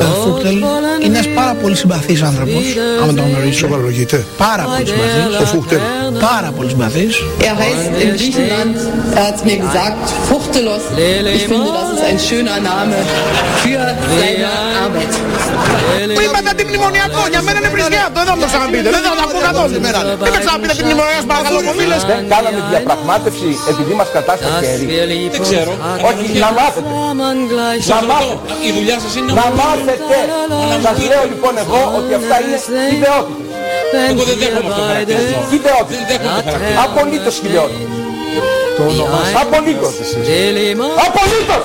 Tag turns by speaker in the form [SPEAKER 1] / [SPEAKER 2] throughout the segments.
[SPEAKER 1] Ο Φούχτελ είναι ένας πάρα πολύ συμπαθής άνθρωπος, άμα τον γνωρίζω.
[SPEAKER 2] Σοβαρολογείτε.
[SPEAKER 1] Πάρα πολύ συμπαθής.
[SPEAKER 2] Ο Φούχτελ.
[SPEAKER 1] Πάρα πολύ συμπαθής.
[SPEAKER 3] Er heißt in Griechenland, er hat mir gesagt, Fuchtelos. Ich finde, das ist ein schöner Name für seine Arbeit.
[SPEAKER 4] Που είπατε αντιμνημονιακό, για μένα είναι βρισκιάτο, δεν θα μου το ξαναπείτε, δεν θα το ακούω καθόλου. Δεν θα ξαναπείτε αντιμνημονιακό, σας παρακαλώ, μου μίλες.
[SPEAKER 5] Δεν κάναμε διαπραγμάτευση επειδή μας κρατά στο χέρι.
[SPEAKER 6] Δεν ξέρω.
[SPEAKER 5] Όχι, να μάθετε. Να μάθετε.
[SPEAKER 6] Η δουλειά σας είναι
[SPEAKER 5] Να μάθετε. Σας λέω λοιπόν εγώ ότι αυτά είναι ιδεότητες.
[SPEAKER 6] Εγώ δεν δέχομαι αυτό το χαρακτηρισμό.
[SPEAKER 5] Ιδεότητες.
[SPEAKER 6] Δεν δέχομαι το χαρακτηρισμό.
[SPEAKER 5] Απολύτως ιδεότητες. Απολύτως. Απολύτως.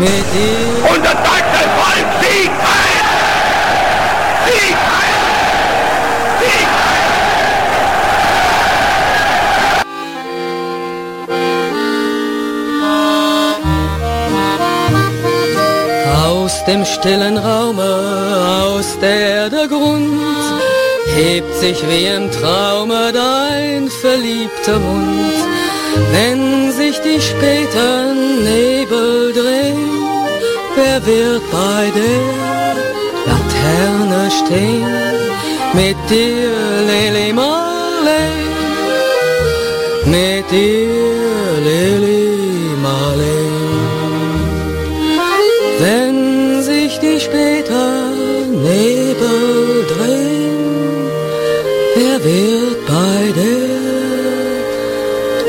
[SPEAKER 5] Und das deutsche Volk siegt ein! Siegt ein! Siegt
[SPEAKER 7] Aus dem stillen Raume, aus der der Grund hebt sich wie im Traume dein verliebter Mund. Wenn sich die späten Nebel drehen, wer wird bei der Laterne stehen? Mit dir, Lili Marley, mit dir, Lili Marley. Wenn sich die später Nebel drehen, wer wird bei der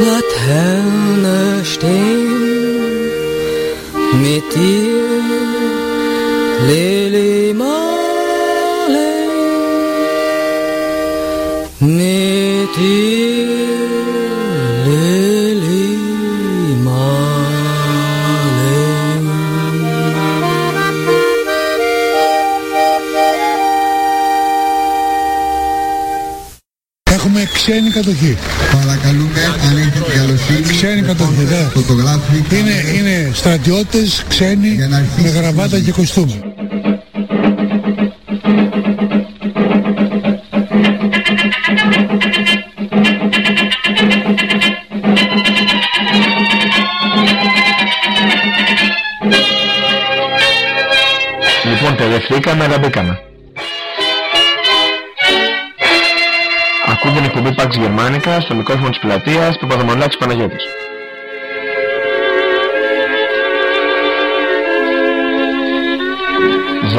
[SPEAKER 7] Laterne stehen? Mit dir,
[SPEAKER 2] Είναι, είναι στρατιώτες, ξένοι, με γραβάτα και κοστούμι.
[SPEAKER 5] Λοιπόν, παιδευτήκαμε, αλλά μπήκαμε.
[SPEAKER 8] Ακούτε την εκπομπή Pax Γερμανικά στο μικρόφωνο της πλατείας του Παδομολάκης Παναγιώτης.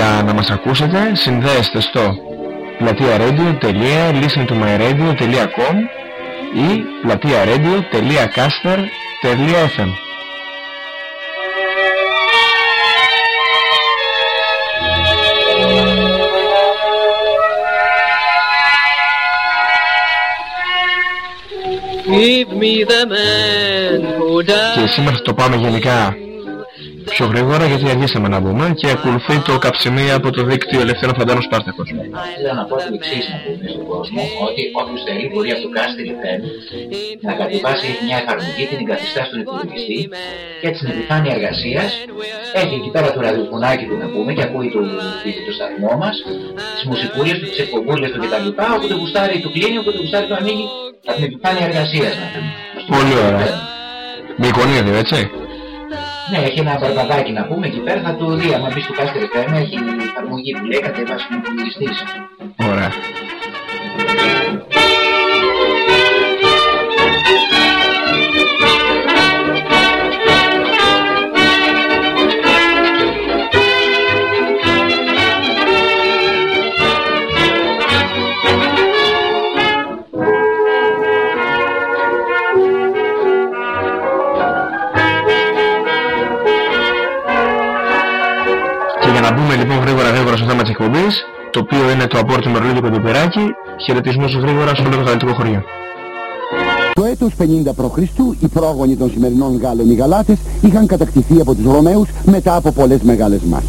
[SPEAKER 8] Για να μας ακούσετε συνδέεστε στο πλατεία radio.listentomyradio.com ή πλατεία radio.caster.fm
[SPEAKER 9] Give me the man who
[SPEAKER 8] Και σήμερα θα το πάμε γενικά πιο γρήγορα γιατί αργήσαμε να μπούμε και ακολουθεί το καψιμί από το δίκτυο Ελευθέρων Φαντάνων Σπάρτακος.
[SPEAKER 10] Ήθελα να πω το εξής να πούμε στον κόσμο, ότι όποιος θέλει μπορεί από το Caster FM να κατεβάσει μια εφαρμογή, την εγκαθιστά στον υπολογιστή και έτσι στην επιφάνεια εργασίας έχει εκεί πέρα το ραδιοφωνάκι του να πούμε και ακούει το, το σταθμό μας, τις μουσικούλες του, τις εκπομπούλες του κτλ. Όποτε γουστάρει το κλείνει, όποτε γουστάρει το ανοίγει από την επιφάνεια εργασίας να πούμε.
[SPEAKER 8] Πολύ ωραία. Με εικονίδιο, έτσι.
[SPEAKER 10] Ναι, έχει ένα μπαρμπαδάκι να πούμε εκεί πέρα, θα το δει. Αν μπεις στο Caster FM, έχει εφαρμογή που λέει κατεβάσει τον υπολογιστή.
[SPEAKER 8] Ωραία. Το οποίο είναι το απόρριτο μερλίδι και το περάκι, χαιρετισμούς γρήγορα σε όλο το γαλλικό χωριό.
[SPEAKER 11] Το έτος 50 π.Χ. οι πρόγονοι των σημερινών Γάλλων οι Γαλάτες είχαν κατακτηθεί από τους Ρωμαίους μετά από πολλές μεγάλες μάχες.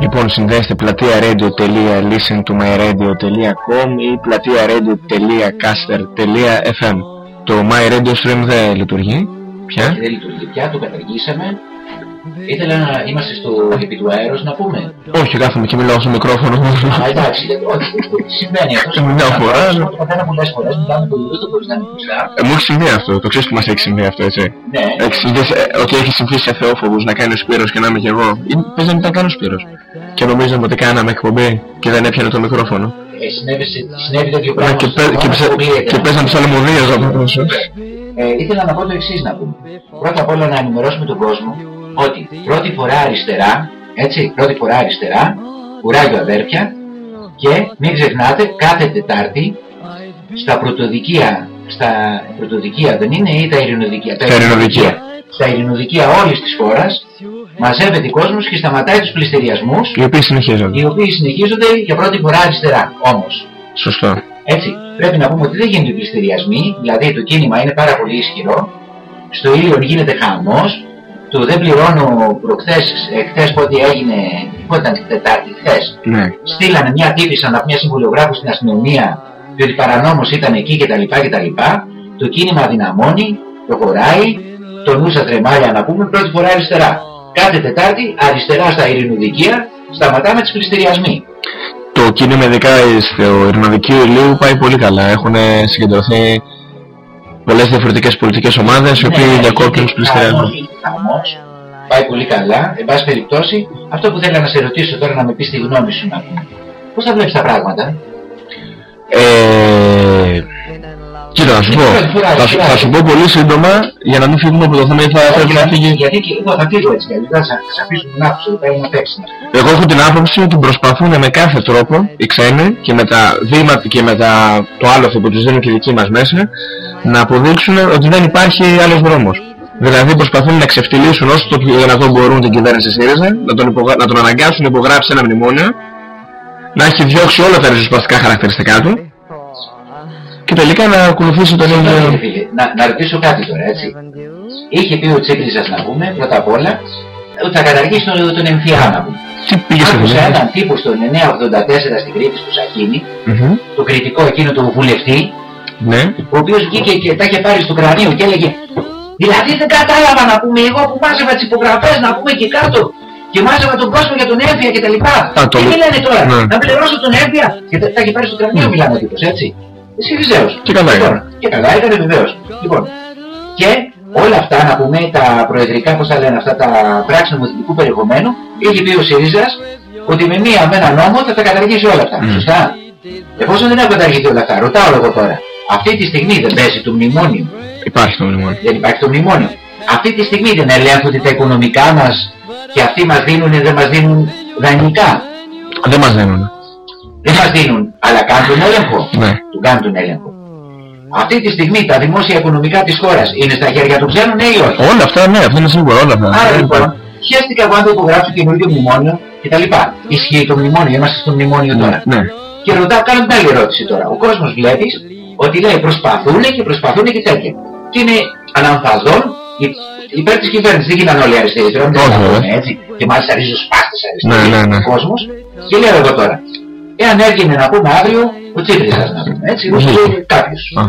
[SPEAKER 8] Λοιπόν, συνδέστε πλατεία radio.listentomyradio.com ή πλατεία radio.caster.fm. Το My Radio Stream δεν λειτουργεί πια.
[SPEAKER 10] Όχι, δεν λειτουργεί πια, το καταργήσαμε. Ήθελα να είμαστε στο επί του αέρος να πούμε.
[SPEAKER 8] Όχι, κάθομαι και μιλάω στο μικρόφωνο.
[SPEAKER 10] Α, εντάξει, δεν- όχι, συμβαίνει αυτό.
[SPEAKER 8] Μια φορά, ναι.
[SPEAKER 10] Το καθένα πολλές φορές, μιλάμε πολύ, δεν το μπορείς να είναι μπροστά.
[SPEAKER 8] Ε, μου έχει συμβεί αυτό, το ξέρεις που μας έχει συμβεί αυτό, έτσι.
[SPEAKER 10] Ναι.
[SPEAKER 8] Έχεις συμβεί, σε- ε, ότι έχεις συμβεί σε θεόφοβους να κάνεις ο Σπύρος και να είμαι κι εγώ. Ή πες να μην ήταν καν ο Σπύρος. Και νομίζαμε ότι κάναμε εκπομπή και δεν έπιανε το μικρόφωνο.
[SPEAKER 10] Ε, συνέβη, συνέβη τέτοιο
[SPEAKER 8] Ναι,
[SPEAKER 10] πράγμα.
[SPEAKER 8] και,
[SPEAKER 10] στο
[SPEAKER 8] πέ, και,
[SPEAKER 10] δρόμο,
[SPEAKER 8] ψε-
[SPEAKER 10] πολύ
[SPEAKER 8] και
[SPEAKER 10] έκανα.
[SPEAKER 8] παίζαν ψαλμοδίες από πίσω.
[SPEAKER 10] Ε, ήθελα να πω το εξής να πούμε. Πρώτα απ' όλα να ενημερώσουμε τον κόσμο ότι πρώτη φορά αριστερά, έτσι, πρώτη φορά αριστερά, κουράγιο αδέρφια και μην ξεχνάτε κάθε Τετάρτη στα πρωτοδικεία, στα πρωτοδικεία δεν είναι ή τα ειρηνοδικεία.
[SPEAKER 8] Τα ειρηνοδικεία.
[SPEAKER 10] Στα ειρηνοδικεία όλης της χώρας μαζεύεται κόσμος και σταματάει τους πληστηριασμούς
[SPEAKER 8] Οι οποίοι συνεχίζονται.
[SPEAKER 10] οι οποίοι συνεχίζονται για πρώτη φορά αριστερά όμως.
[SPEAKER 8] Σωστό.
[SPEAKER 10] Έτσι, πρέπει να πούμε ότι δεν γίνονται πληστηριασμοί, δηλαδή το κίνημα είναι πάρα πολύ ισχυρό. Στο ήλιο γίνεται χαμός. Το δεν πληρώνω προχθές, ε, χθες πότε έγινε, πότε ήταν την Τετάρτη, χθες.
[SPEAKER 8] Ναι.
[SPEAKER 10] Στείλανε μια τύπησα να μια συμβολιογράφου στην αστυνομία διότι παρανόμως ήταν εκεί κτλ. κτλ. Το κίνημα δυναμώνει, προχωράει, το νου στα τρεμάλια να πούμε πρώτη φορά αριστερά. Κάθε Τετάρτη αριστερά στα ειρηνοδικεία σταματάμε τις πληστηριασμοί.
[SPEAKER 8] Το κίνημα ειδικά στο Ειρηνοδικείο Ηλίου πάει πολύ καλά. Έχουν συγκεντρωθεί πολλές διαφορετικές πολιτικές ομάδες οι οποίοι
[SPEAKER 10] Ναι,
[SPEAKER 8] διακόπτουν τους πληστηριασμούς.
[SPEAKER 10] Χαμός, χαμός. Πάει πολύ καλά. Εν πάση περιπτώσει, αυτό που θέλω να σε ρωτήσω τώρα να με πεις τη γνώμη σου να πούμε. Πώς θα βλέπεις τα πράγματα;
[SPEAKER 8] Ε, κοίτα, να σου πω. Θα, σου- θα σου πω πολύ σύντομα για να μην φύγουμε από το θέμα γιατί θα πρέπει να φύγει.
[SPEAKER 10] Γιατί και εγώ θα φύγω έτσι κι αλλιώς. Θα σα- θα σε αφήσω την άποψη εδώ πέρα να παίξει.
[SPEAKER 8] Εγώ έχω την άποψη ότι προσπαθούν με κάθε τρόπο οι ξένοι και με τα βήματα και με τα, το άλλο που τους δίνουν και οι δικοί μας μέσα να αποδείξουν ότι δεν υπάρχει άλλος δρόμος. Δηλαδή προσπαθούν να ξεφτυλίσουν όσο το πιο δυνατό μπορούν την κυβέρνηση ΣΥΡΙΖΑ, να τον, υπογρα... να τον αναγκάσουν να υπογράψει ένα μνημόνιο, να έχει διώξει όλα τα ριζοσπαστικά χαρακτηριστικά του και τελικά να ακολουθήσει τον ίδιο...
[SPEAKER 10] Συγγνώμη, φίλε, να, να ρωτήσω κάτι τώρα, έτσι. Είχε πει ο Τσίπρης να πούμε, πρώτα απ' όλα, ότι θα καταργήσει τον, τον εμφυά να πούμε.
[SPEAKER 8] Τι πήγε στο
[SPEAKER 10] Άκουσα
[SPEAKER 8] δουλειά.
[SPEAKER 10] έναν τύπο στο 984 στην Κρήτη στο Σακίνη,
[SPEAKER 8] Μμμ.
[SPEAKER 10] το κριτικό εκείνο του βουλευτή,
[SPEAKER 8] Ναι.
[SPEAKER 10] ο οποίος βγήκε και τα είχε πάρει στο κρανίο και έλεγε Δηλαδή δεν κατάλαβα να πούμε εγώ που μάζευα τις υπογραφές να πούμε εκεί κάτω και μάζευα τον κόσμο για τον έμφυα και τα λοιπά.
[SPEAKER 8] Α, το-
[SPEAKER 10] Τι μιλάνε τώρα,
[SPEAKER 8] Ναι.
[SPEAKER 10] να πληρώσω τον έμφυα και τα, τα είχε πάρει στο κρανίο μιλάνε ο τύπος έτσι. Εσύ Ριζέος.
[SPEAKER 8] Και καλά
[SPEAKER 10] λοιπόν,
[SPEAKER 8] έκανε.
[SPEAKER 10] Και καλά έκανε βεβαίως. Λοιπόν, και όλα αυτά να πούμε τα προεδρικά, πώς τα λένε αυτά τα πράξεις νομοθετικού περιεχομένου, είχε πει ο ΣΥΡΙΖΑς ότι με μία με ένα νόμο θα τα καταργήσει όλα αυτά. Σωστά. Εφόσον δεν έχουν καταργηθεί όλα αυτά, ρωτάω εγώ τώρα, αυτή τη στιγμή δεν παίζει το μνημόνιο.
[SPEAKER 8] Υπάρχει το μνημόνιο.
[SPEAKER 10] Δεν υπάρχει το μνημόνιο. Αυτή τη στιγμή δεν ελέγχονται τα οικονομικά μας και αυτοί μας δίνουν ή δεν μας δίνουν δανεικά.
[SPEAKER 8] Δεν μας δίνουν.
[SPEAKER 10] Δεν μας δίνουν, αλλά κάνουν τον έλεγχο.
[SPEAKER 8] Ναι.
[SPEAKER 10] Του κάνουν τον έλεγχο. Αυτή τη στιγμή τα δημόσια οικονομικά της χώρας είναι στα χέρια των ξένων, ναι ή όχι;
[SPEAKER 8] Όλα αυτά, ναι, αυτά είναι σίγουρα όλα αυτά.
[SPEAKER 10] Άρα
[SPEAKER 8] Δεν
[SPEAKER 10] λοιπόν,
[SPEAKER 8] υπάρχει.
[SPEAKER 10] χαίστηκα εγώ αν δεν υπογράψω καινούργιο μνημόνιο κτλ. Ισχύει το μνημόνιο, είμαστε στο μνημόνιο τώρα.
[SPEAKER 8] Ναι.
[SPEAKER 10] Και ρωτάω, κάνω την άλλη ερώτηση τώρα. Ο κόσμος βλέπεις ότι λέει προσπαθούν και προσπαθούν και τέτοια. Και είναι αναμφαδόν υ- υπέρ της κυβέρνησης. Δεν γίνανε όλοι αριστεροί τώρα, μην
[SPEAKER 8] Όχι,
[SPEAKER 10] τα
[SPEAKER 8] βέβαια.
[SPEAKER 10] πούμε έτσι. Και μάλιστα ριζοσπάστες αριστεροί
[SPEAKER 8] Ναι, ναι, ναι.
[SPEAKER 10] ο κόσμος. Και λέω εγώ τώρα, εάν έγινε να πούμε αύριο ο Τσίπρας να πούμε έτσι,
[SPEAKER 8] Ναι.
[SPEAKER 10] ή κάποιος.
[SPEAKER 8] Α.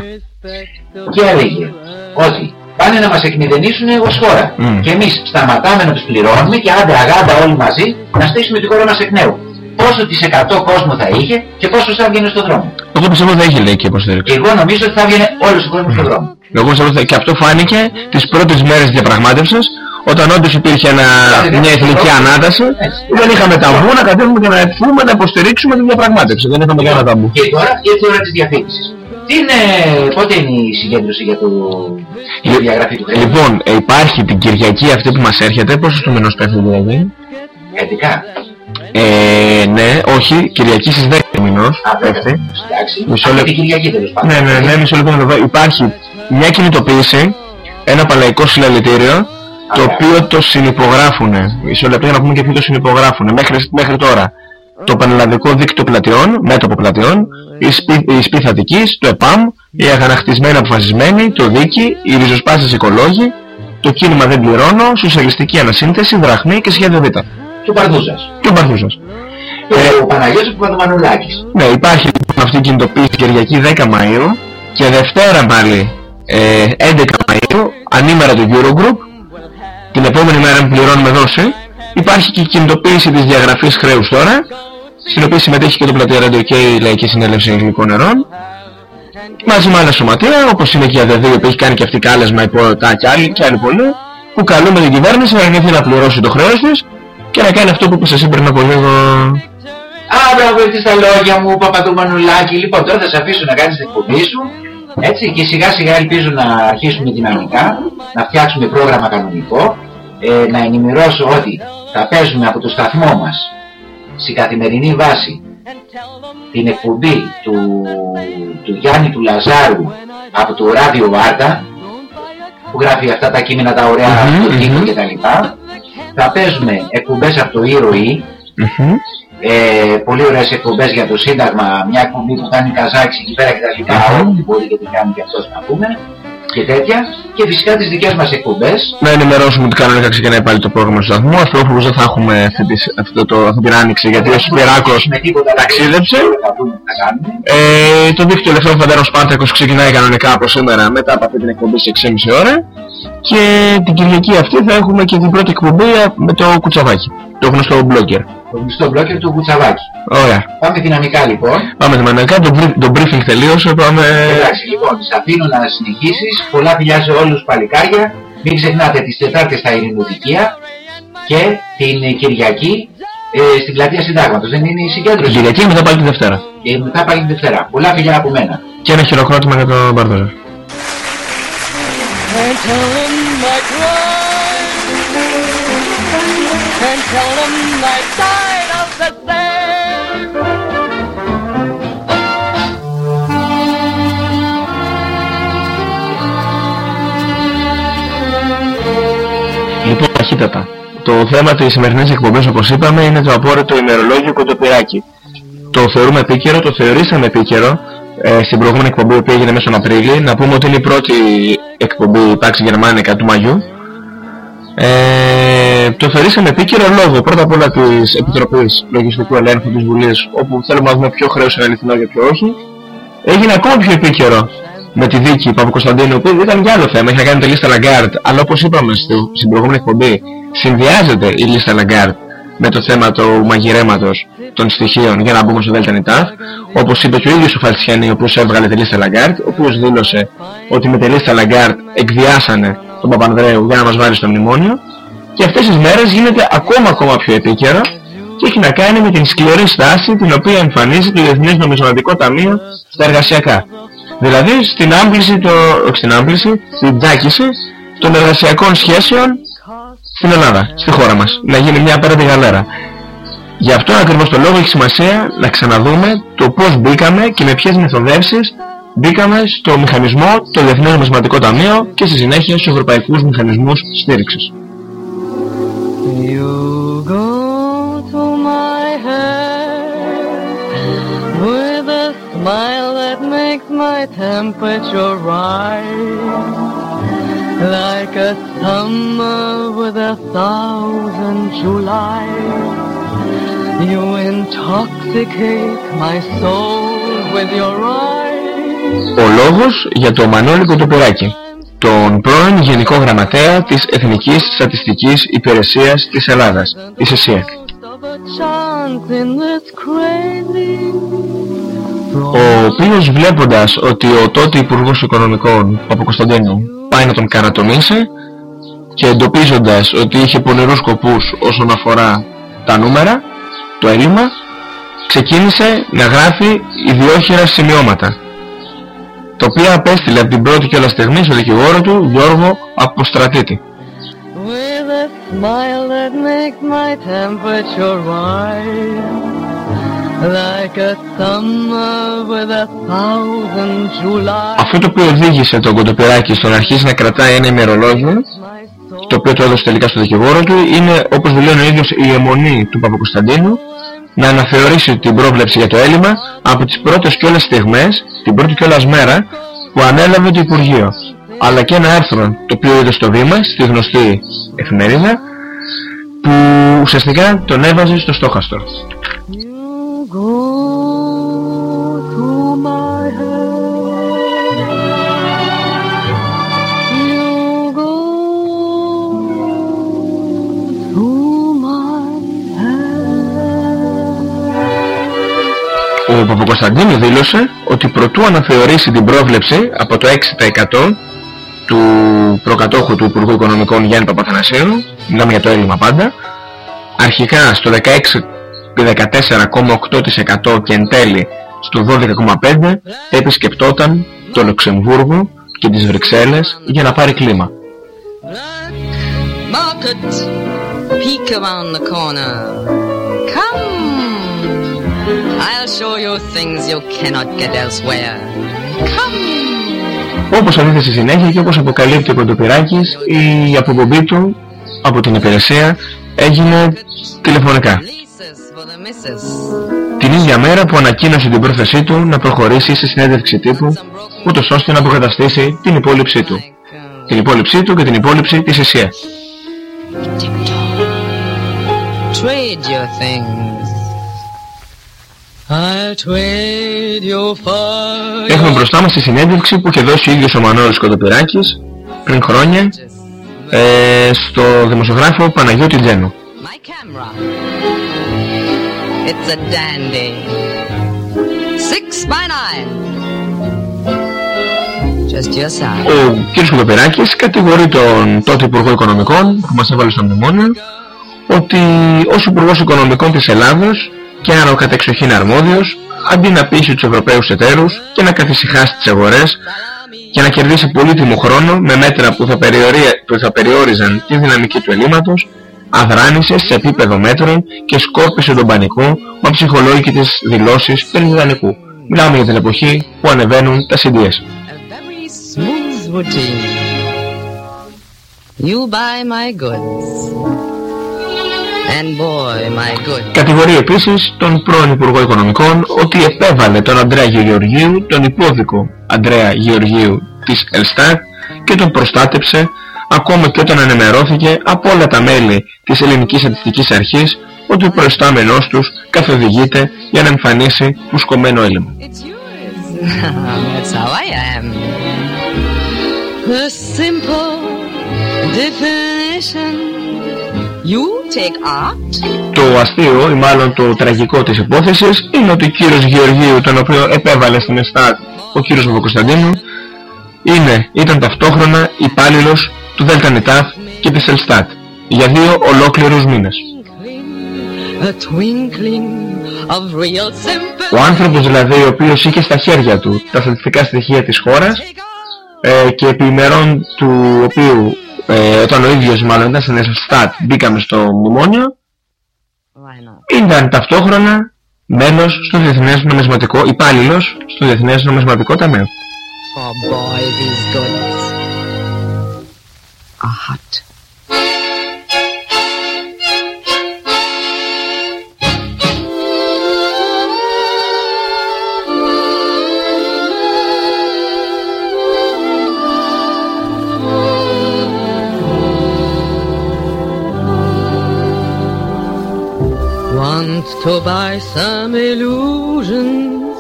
[SPEAKER 10] Και έλεγε ότι πάνε να μας εκμηδενήσουν ως χώρα.
[SPEAKER 8] Μμ.
[SPEAKER 10] Και εμείς σταματάμε να τους πληρώνουμε και άντε αγάντα όλοι μαζί να στήσουμε τη χώρα μας εκ νέου. Πόσο της 100 κόσμο θα είχε και πόσο θα έβγαινε στον δρόμο.
[SPEAKER 8] Εγώ πιστεύω ότι θα είχε λέει και υποστήριξη.
[SPEAKER 10] Εγώ νομίζω ότι θα έβγαινε όλος ο κόσμος στον δρόμο.
[SPEAKER 8] Εγώ πιστεύω ότι θα- και αυτό φάνηκε τις πρώτες μέρες διαπραγμάτευσης όταν όντως υπήρχε ένα, μια εθνική ανάταση που δεν είχαμε ταμπού να κατέβουμε και να εθούμε να υποστηρίξουμε τη διαπραγμάτευση. Δεν είχαμε κανένα ταμπού.
[SPEAKER 10] Και τώρα ήρθε η ώρα της διαφήμισης. Τι είναι, πότε είναι η συγκέντρωση για, το, για τη διαγραφή του χρέους;
[SPEAKER 8] Λοιπόν, ε, υπάρχει την Κυριακή αυτή που μας έρχεται, πόσος του μηνός πέφτει δηλαδή;
[SPEAKER 10] 11.
[SPEAKER 8] Ε, ναι, όχι, Κυριακή στις 10 του μηνός
[SPEAKER 10] Α, βέβαια.
[SPEAKER 8] πέφτει.
[SPEAKER 10] Εντάξει.
[SPEAKER 8] Μισό
[SPEAKER 10] Αυτή
[SPEAKER 8] λεπτό.
[SPEAKER 10] την Κυριακή τέλος πάντων.
[SPEAKER 8] Ναι, ναι, ναι, μισό λεπτό να το δω. Υπάρχει μια κινητοποίηση, ένα παλαϊκό συλλαλητήριο, το οποίο το συνυπογράφουν. Μισό λεπτό για να πούμε και ποιοι το συνυπογράφουν. Μέχρι, μέχρι τώρα. Το Πανελλαδικό Δίκτυο Πλατιών, μέτωπο πλατιών, η, Σπι, η Σπίθα Αττικής, το ΕΠΑΜ, οι αγανακτισμένοι αποφασισμένοι, το Δίκη, οι ριζοσπάστες οικολόγοι, το κίνημα Δεν Πληρώνω, Σοσιαλιστική Ανασύνθεση, Δραχμή και Σχέδιο Β.
[SPEAKER 10] Και ο Παρδούζας.
[SPEAKER 8] Και ο Μπαρδούζας.
[SPEAKER 10] Και ο Παναγιώτης Παπαδομανουλάκης.
[SPEAKER 8] Ναι, υπάρχει λοιπόν αυτή η κινητοποίηση Κυριακή 10 Μαΐου και Δευτέρα πάλι ε, 11 Μαΐου, ανήμερα του Eurogroup, την επόμενη μέρα που πληρώνουμε δόση, υπάρχει και η κινητοποίηση της διαγραφής χρέους τώρα, στην οποία συμμετέχει και το Πλατεία Radio και η Λαϊκή Συνέλευση Αγγλικών Νερών, μαζί με άλλα σωματεία, όπως είναι και η ΑΔΕΔ, που έχει κάνει και αυτή κάλεσμα υπό τα και άλλοι, και άλλοι πολλοί, που καλούμε την κυβέρνηση να αρνηθεί να πληρώσει το χρέος της και να κάνει αυτό που είπες εσύ πριν από λίγο
[SPEAKER 10] Α, μπράβο, ήρθες στα λόγια μου, Παπαδού Μανουλάκη. Λοιπόν, τώρα θα σε αφήσω να κάνεις την εκπομπή σου. Έτσι, και σιγά σιγά ελπίζω να αρχίσουμε δυναμικά, να φτιάξουμε πρόγραμμα κανονικό, ε, να ενημερώσω ότι θα παίζουμε από το σταθμό μας, σε καθημερινή βάση, την εκπομπή του, του Γιάννη του Λαζάρου από το ράδιο Βάρτα, που γράφει αυτά τα κείμενα τα ωραία
[SPEAKER 8] Μμμ,
[SPEAKER 10] του τύπου
[SPEAKER 8] μμμ.
[SPEAKER 10] και τα λοιπά. Θα παίζουμε εκπομπές από το Ήρωη, ε, πολύ ωραίες εκπομπές για το Σύνταγμα, μια εκπομπή που κάνει Καζάκης εκεί πέρα και τα λοιπά, ό,τι μπορεί και τι κάνει και αυτός να πούμε και τέτοια. Και φυσικά τις δικές μας εκπομπές.
[SPEAKER 8] Να ενημερώσουμε ότι κανονικά ξεκινάει πάλι το πρόγραμμα του σταθμού. Ασφαλώς δεν θα έχουμε αυτή, τη, αυτό το, αυτή την άνοιξη γιατί ο Σπυράκος
[SPEAKER 10] με τίποτα
[SPEAKER 8] ταξίδεψε.
[SPEAKER 10] θα πούμε τι θα κάνουμε.
[SPEAKER 8] Ε, το δίκτυο ελευθερών φαντάρων Σπάρτακος ξεκινάει κανονικά από σήμερα μετά από αυτή την εκπομπή σε 6,5 ώρα και την Κυριακή αυτή θα έχουμε και την πρώτη εκπομπή με το κουτσαβάκι, το γνωστό blogger.
[SPEAKER 10] Το γνωστό μπλόκερ του Κουτσαβάκη.
[SPEAKER 8] Ωραία.
[SPEAKER 10] Πάμε δυναμικά λοιπόν.
[SPEAKER 8] Πάμε δυναμικά, το, brief- το briefing τελείωσε, πάμε...
[SPEAKER 10] Εντάξει λοιπόν, σε αφήνω να συνεχίσεις. Πολλά φιλιά σε όλους παλικάρια. Μην ξεχνάτε τις Τετάρτες στα Ειρηνοδικεία και την ε, Κυριακή ε, στην πλατεία Συντάγματος. Δεν είναι η
[SPEAKER 8] Την
[SPEAKER 10] συγκέντρωση.
[SPEAKER 8] Κυριακή μετά πάλι τη Δευτέρα.
[SPEAKER 10] Και μετά πάλι την Δευτέρα. Πολλά φιλιά από μένα.
[SPEAKER 8] Και ένα χειροκρότημα για τον Μπαρδόζα.
[SPEAKER 12] Tell them I died of the same.
[SPEAKER 8] ταχύτατα. Το θέμα της σημερινής εκπομπής όπως είπαμε είναι το απόρριτο ημερολόγιο κοντοπυράκι. Το θεωρούμε επίκαιρο, το θεωρήσαμε επίκαιρο ε, στην προηγούμενη εκπομπή που έγινε μέσα στον Απρίλιο. Να πούμε ότι είναι η πρώτη εκπομπή Pax Germanica του Μαγιού. Ε, το θεωρήσαμε επίκαιρο λόγω πρώτα απ' όλα της Επιτροπής Λογιστικού Ελέγχου της Βουλής όπου θέλουμε να δούμε ποιο χρέος είναι αληθινό και ποιο όχι. Έγινε ακόμα πιο επίκαιρο με τη δίκη Παπα-Κωνσταντίνου που ήταν για άλλο θέμα, έχει να κάνει τη λίστα Λαγκάρντ αλλά όπως είπαμε στην προηγούμενη εκπομπή συνδυάζεται η λίστα Λαγκάρντ με το θέμα του μαγειρέματος των στοιχείων για να μπούμε στο Δέλτα Νι Ταυ όπως είπε και ο ίδιος ο Φαλτσιάνη ο οποίος έβγαλε τη λίστα Λαγκάρντ ο οποίος δήλωσε ότι με τη λίστα Λαγκάρντ εκβιάσανε τον Παπανδρέου για να μας βάλει στο μνημόνιο και αυτές τις μέρες γίνεται ακόμα ακόμα πιο επίκαιρο και έχει να κάνει με την σκληρή στάση την οποία εμφανίζει το Διεθνές Νομισματικό Ταμείο στα εργασιακά. Δηλαδή στην άμβλυνση, το, όχι στην άμβλυνση, στην τσάκιση των εργασιακών σχέσεων στην Ελλάδα, στη χώρα μας. Να γίνει μια απέραντη γαλέρα. Γι' αυτό ακριβώς το λόγο έχει σημασία να ξαναδούμε το πώς μπήκαμε και με ποιες μεθοδεύσεις μπήκαμε στο μηχανισμό, το Διεθνές Νομισματικό Ταμείο και στη συνέχεια στους ευρωπαϊκούς Μηχανισμούς Στήριξης.
[SPEAKER 12] With a thousand You intoxicate my soul with your eyes
[SPEAKER 8] ο λόγος για το Μανώλη Κοντοπεράκη, τον πρώην Γενικό Γραμματέα της Εθνικής Στατιστικής Υπηρεσίας της Ελλάδας, της ΕΣΥΑΚ.
[SPEAKER 12] Of a chance in this crazy
[SPEAKER 8] Ο οποίος βλέποντας ότι ο τότε Υπουργός Οικονομικών Παπα-Κωνσταντίνου πάει να τον καρατομήσει και εντοπίζοντας ότι είχε πονηρούς σκοπούς όσον αφορά τα νούμερα, το έλλειμμα, ξεκίνησε να γράφει ιδιόχειρα σημειώματα τα οποία απέστειλε από την πρώτη και όλα στιγμή στο δικηγόρο του Γιώργο Αποστρατήτη.
[SPEAKER 12] with a smile that makes my temperature rise like a summer with a thousand July.
[SPEAKER 8] Αυτό το οποίο οδήγησε τον Κοντοπυράκη στο να αρχίσει να κρατάει ένα ημερολόγιο το οποίο το έδωσε τελικά στο δικηγόρο του είναι όπως δηλώνει ο ίδιος η αιμονή του Παπακοσταντίνου να αναθεωρήσει την πρόβλεψη για το έλλειμμα από τις πρώτες κιόλας στιγμές, την πρώτη κιόλας μέρα που ανέλαβε το Υπουργείο. Αλλά και ένα άρθρο το οποίο είδε στο βήμα, στη γνωστή εφημερίδα, που ουσιαστικά τον έβαζε στο στόχαστρο. Παπακοσταντίνου δήλωσε ότι προτού αναθεωρήσει την πρόβλεψη από το 6% του προκατόχου του Υπουργού Οικονομικών Γιάννη Παπαθανασίου, μιλάμε για το έλλειμμα πάντα, αρχικά στο 16-14,8% και εν τέλει στο 12,5% επισκεπτόταν το Λουξεμβούργο και τις Βρυξέλλες για να πάρει κλίμα.
[SPEAKER 13] Market, peek around the corner. Come, I'll show you things you cannot get elsewhere. Come.
[SPEAKER 8] Όπως ανήθεσε στη συνέχεια και όπως αποκαλύπτει ο Κοντοπυράκης, η αποπομπή του από την υπηρεσία έγινε τηλεφωνικά.
[SPEAKER 13] For the missus.
[SPEAKER 8] Την ίδια μέρα που ανακοίνωσε την πρόθεσή του να προχωρήσει σε συνέντευξη τύπου, ούτως ώστε να αποκαταστήσει την υπόλοιψή του. Την υπόλοιψή του και την υπόλοιψη της ΕΣΥΑ.
[SPEAKER 13] Trade your things.
[SPEAKER 8] Έχουμε μπροστά μας τη συνέντευξη που είχε δώσει ο ίδιος ο Μανώλης Κοντοπυράκης πριν χρόνια ε, στο δημοσιογράφο Παναγιώτη Τζένο.
[SPEAKER 13] It's a dandy. Six by nine. Just your size.
[SPEAKER 8] Ο κ. Κοντοπυράκης κατηγορεί τον τότε Υπουργό Οικονομικών που μας έβαλε στο μνημόνιο ότι ως Υπουργός Οικονομικών της Ελλάδος και άρα ο κατεξοχήν αρμόδιος αντί να πείσει τους Ευρωπαίους εταίρους και να καθησυχάσει τις αγορές και να κερδίσει πολύτιμο χρόνο με μέτρα που θα, περιορι- που θα περιόριζαν τη δυναμική του ελλείμματος αδράνησε σε επίπεδο μέτρων και σκόρπισε τον πανικό με ψυχολόγητες δηλώσεις περί δανεικού. Μιλάμε για την εποχή που ανεβαίνουν τα CDS.
[SPEAKER 13] Smooth routine.
[SPEAKER 7] You buy my goods. And boy, my good.
[SPEAKER 8] Κατηγορεί επίσης τον πρώην Υπουργό Οικονομικών ότι επέβαλε τον Αντρέα Γεωργίου, τον υπόδικο Αντρέα Γεωργίου της Ελστάτ και τον προστάτεψε ακόμα και όταν ενημερώθηκε από όλα τα μέλη της Ελληνικής Στατιστικής Αρχής ότι ο προϊστάμενός τους καθοδηγείται για να εμφανίσει μουσκωμένο έλλειμμα.
[SPEAKER 7] That's how I am. The simple definition. You take art.
[SPEAKER 8] Το αστείο ή μάλλον το τραγικό της υπόθεσης είναι ότι ο κύριος Γεωργίου τον οποίο επέβαλε στην Εστάτ ο κύριος Παπακοσταντίνου είναι, ήταν ταυτόχρονα υπάλληλος του ΔΕΛΤΑ και της Ελστάτ για δύο ολόκληρους μήνες.
[SPEAKER 7] A twinkling of real sympathy.
[SPEAKER 8] Ο άνθρωπος δηλαδή ο οποίος είχε στα χέρια του τα στατιστικά στοιχεία της χώρας ε, και επί ημερών του οποίου ε, όταν ο ίδιος μάλλον ήταν στην Ελστάτ μπήκαμε στο μνημόνιο ήταν ταυτόχρονα μέλος στο Διεθνές Νομισματικό, υπάλληλος στο Διεθνές Νομισματικό Ταμείο.
[SPEAKER 7] For boy, these goods are hot. To buy some illusions,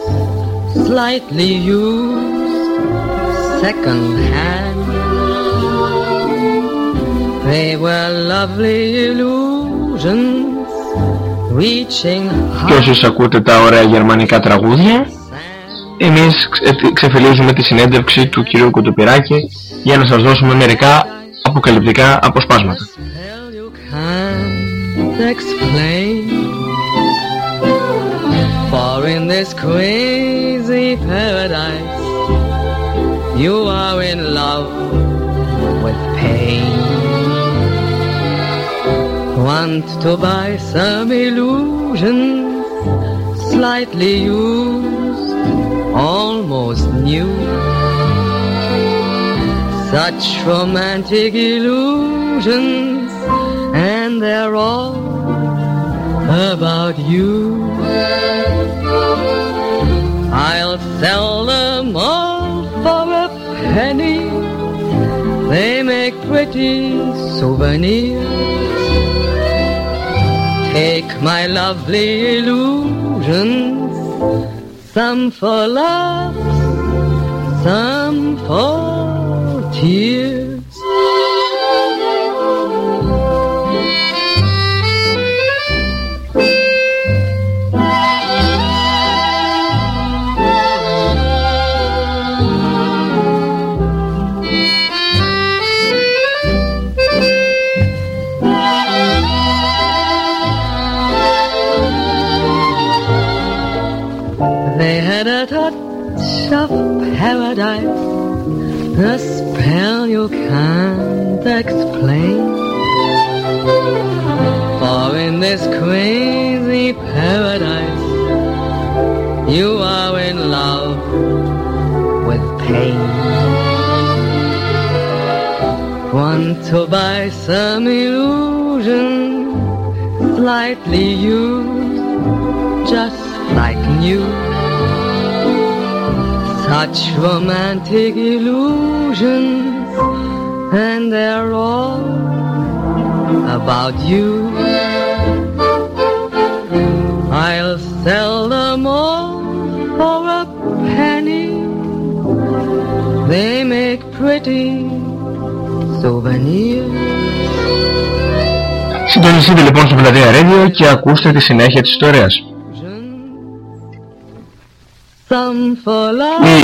[SPEAKER 7] slightly used, second hand. They were lovely illusions, reaching
[SPEAKER 8] Και
[SPEAKER 7] high.
[SPEAKER 8] όσοι ακούτε τα ωραία γερμανικά τραγούδια εμείς ξε- ξεφυλίζουμε τη συνέντευξη του κυρίου Κουτουπυράκη για να σας δώσουμε μερικά αποκαλυπτικά αποσπάσματα.
[SPEAKER 7] For in this crazy paradise, you are in love with pain. Want to buy some illusions, slightly used, almost new. Such romantic illusions, and they're all about you. I'll sell them all for a penny. They make pretty souvenirs. Take my lovely illusions, some for laughs, some for tears. A spell you can't explain. For in this crazy paradise, you are in love with pain. Want to buy some illusion, slightly used, just like new. Such romantic illusions, and they're all about you. I'll sell them all for a penny. They make pretty souvenirs.
[SPEAKER 8] Συντονιστείτε λοιπόν στο Πλατεία Radio και ακούστε τη συνέχεια της ιστορίας.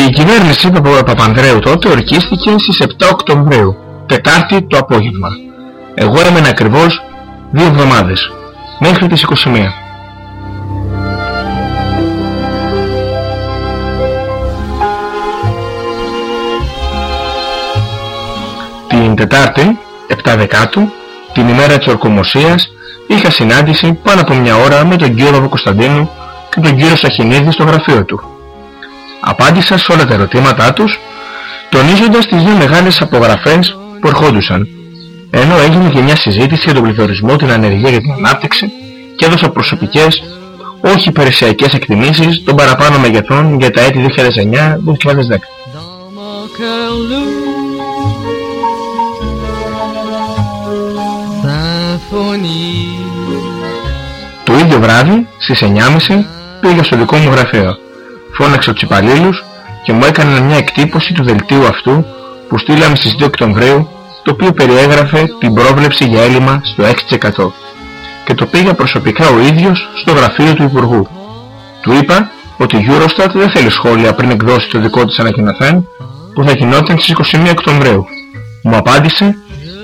[SPEAKER 8] Η κυβέρνηση Παπα- Παπανδρέου τότε ορκίστηκε στις 7 Οκτωβρίου, Τετάρτη το απόγευμα. Εγώ έμενα ακριβώς δύο εβδομάδες, μέχρι τις 21. Την Τετάρτη, 7 Δεκάτου, την ημέρα της ορκομοσίας, είχα συνάντηση πάνω από μια ώρα με τον κύριο Παπακοσταντίνου και τον κύριο Σαχινίδη στο γραφείο του. Απάντησα σε όλα τα ερωτήματά τους, τονίζοντας τις δύο μεγάλες απογραφές που ερχόντουσαν. ενώ έγινε και μια συζήτηση για τον πληθωρισμό, την ανεργία και την ανάπτυξη και έδωσα προσωπικές, όχι υπηρεσιακές εκτιμήσεις των παραπάνω μεγεθών για τα έτη 2009-2010. Το ίδιο βράδυ, στις 9.30, πήγα στο δικό μου γραφείο. Φώναξε τους υπαλλήλους και μου έκανε μια εκτύπωση του δελτίου αυτού που στείλαμε στις 2 Οκτωβρίου, το οποίο περιέγραφε την πρόβλεψη για έλλειμμα στο 6% και το πήγα προσωπικά ο ίδιος στο γραφείο του Υπουργού. Του είπα ότι η Eurostat δεν θέλει σχόλια πριν εκδώσει το δικό της ανακοινωθέν που θα γινόταν στις 21 Οκτωβρίου. Μου απάντησε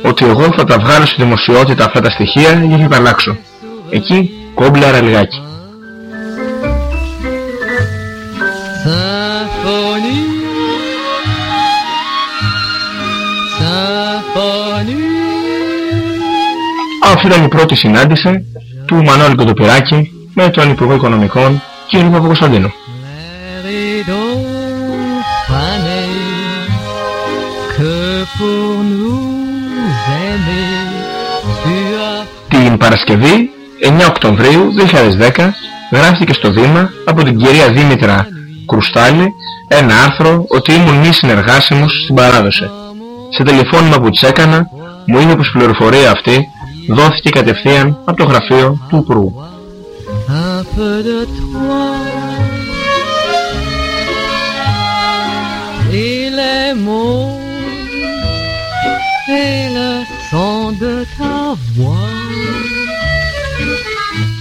[SPEAKER 8] ότι εγώ θα τα βγάλω στη δημοσιότητα αυτά τα στοιχεία για να τα αλλάξω. Εκεί κόμπλαρα λιγάκι. Αυτή ήταν η πρώτη συνάντηση του Μανώλη Κοντοπυράκη με τον Υπουργό Οικονομικών κ. Παπακοσταντίνο. Την Παρασκευή 9 Οκτωβρίου 2010 γράφτηκε στο Δήμα από την κυρία Δήμητρα Κρουστάλη ένα άρθρο ότι ήμουν μη συνεργάσιμος στην παράδοση. Σε τηλεφώνημα που της έκανα μου είπε πως η πληροφορία αυτή δόθηκε κατευθείαν από το γραφείο του Υπουργού.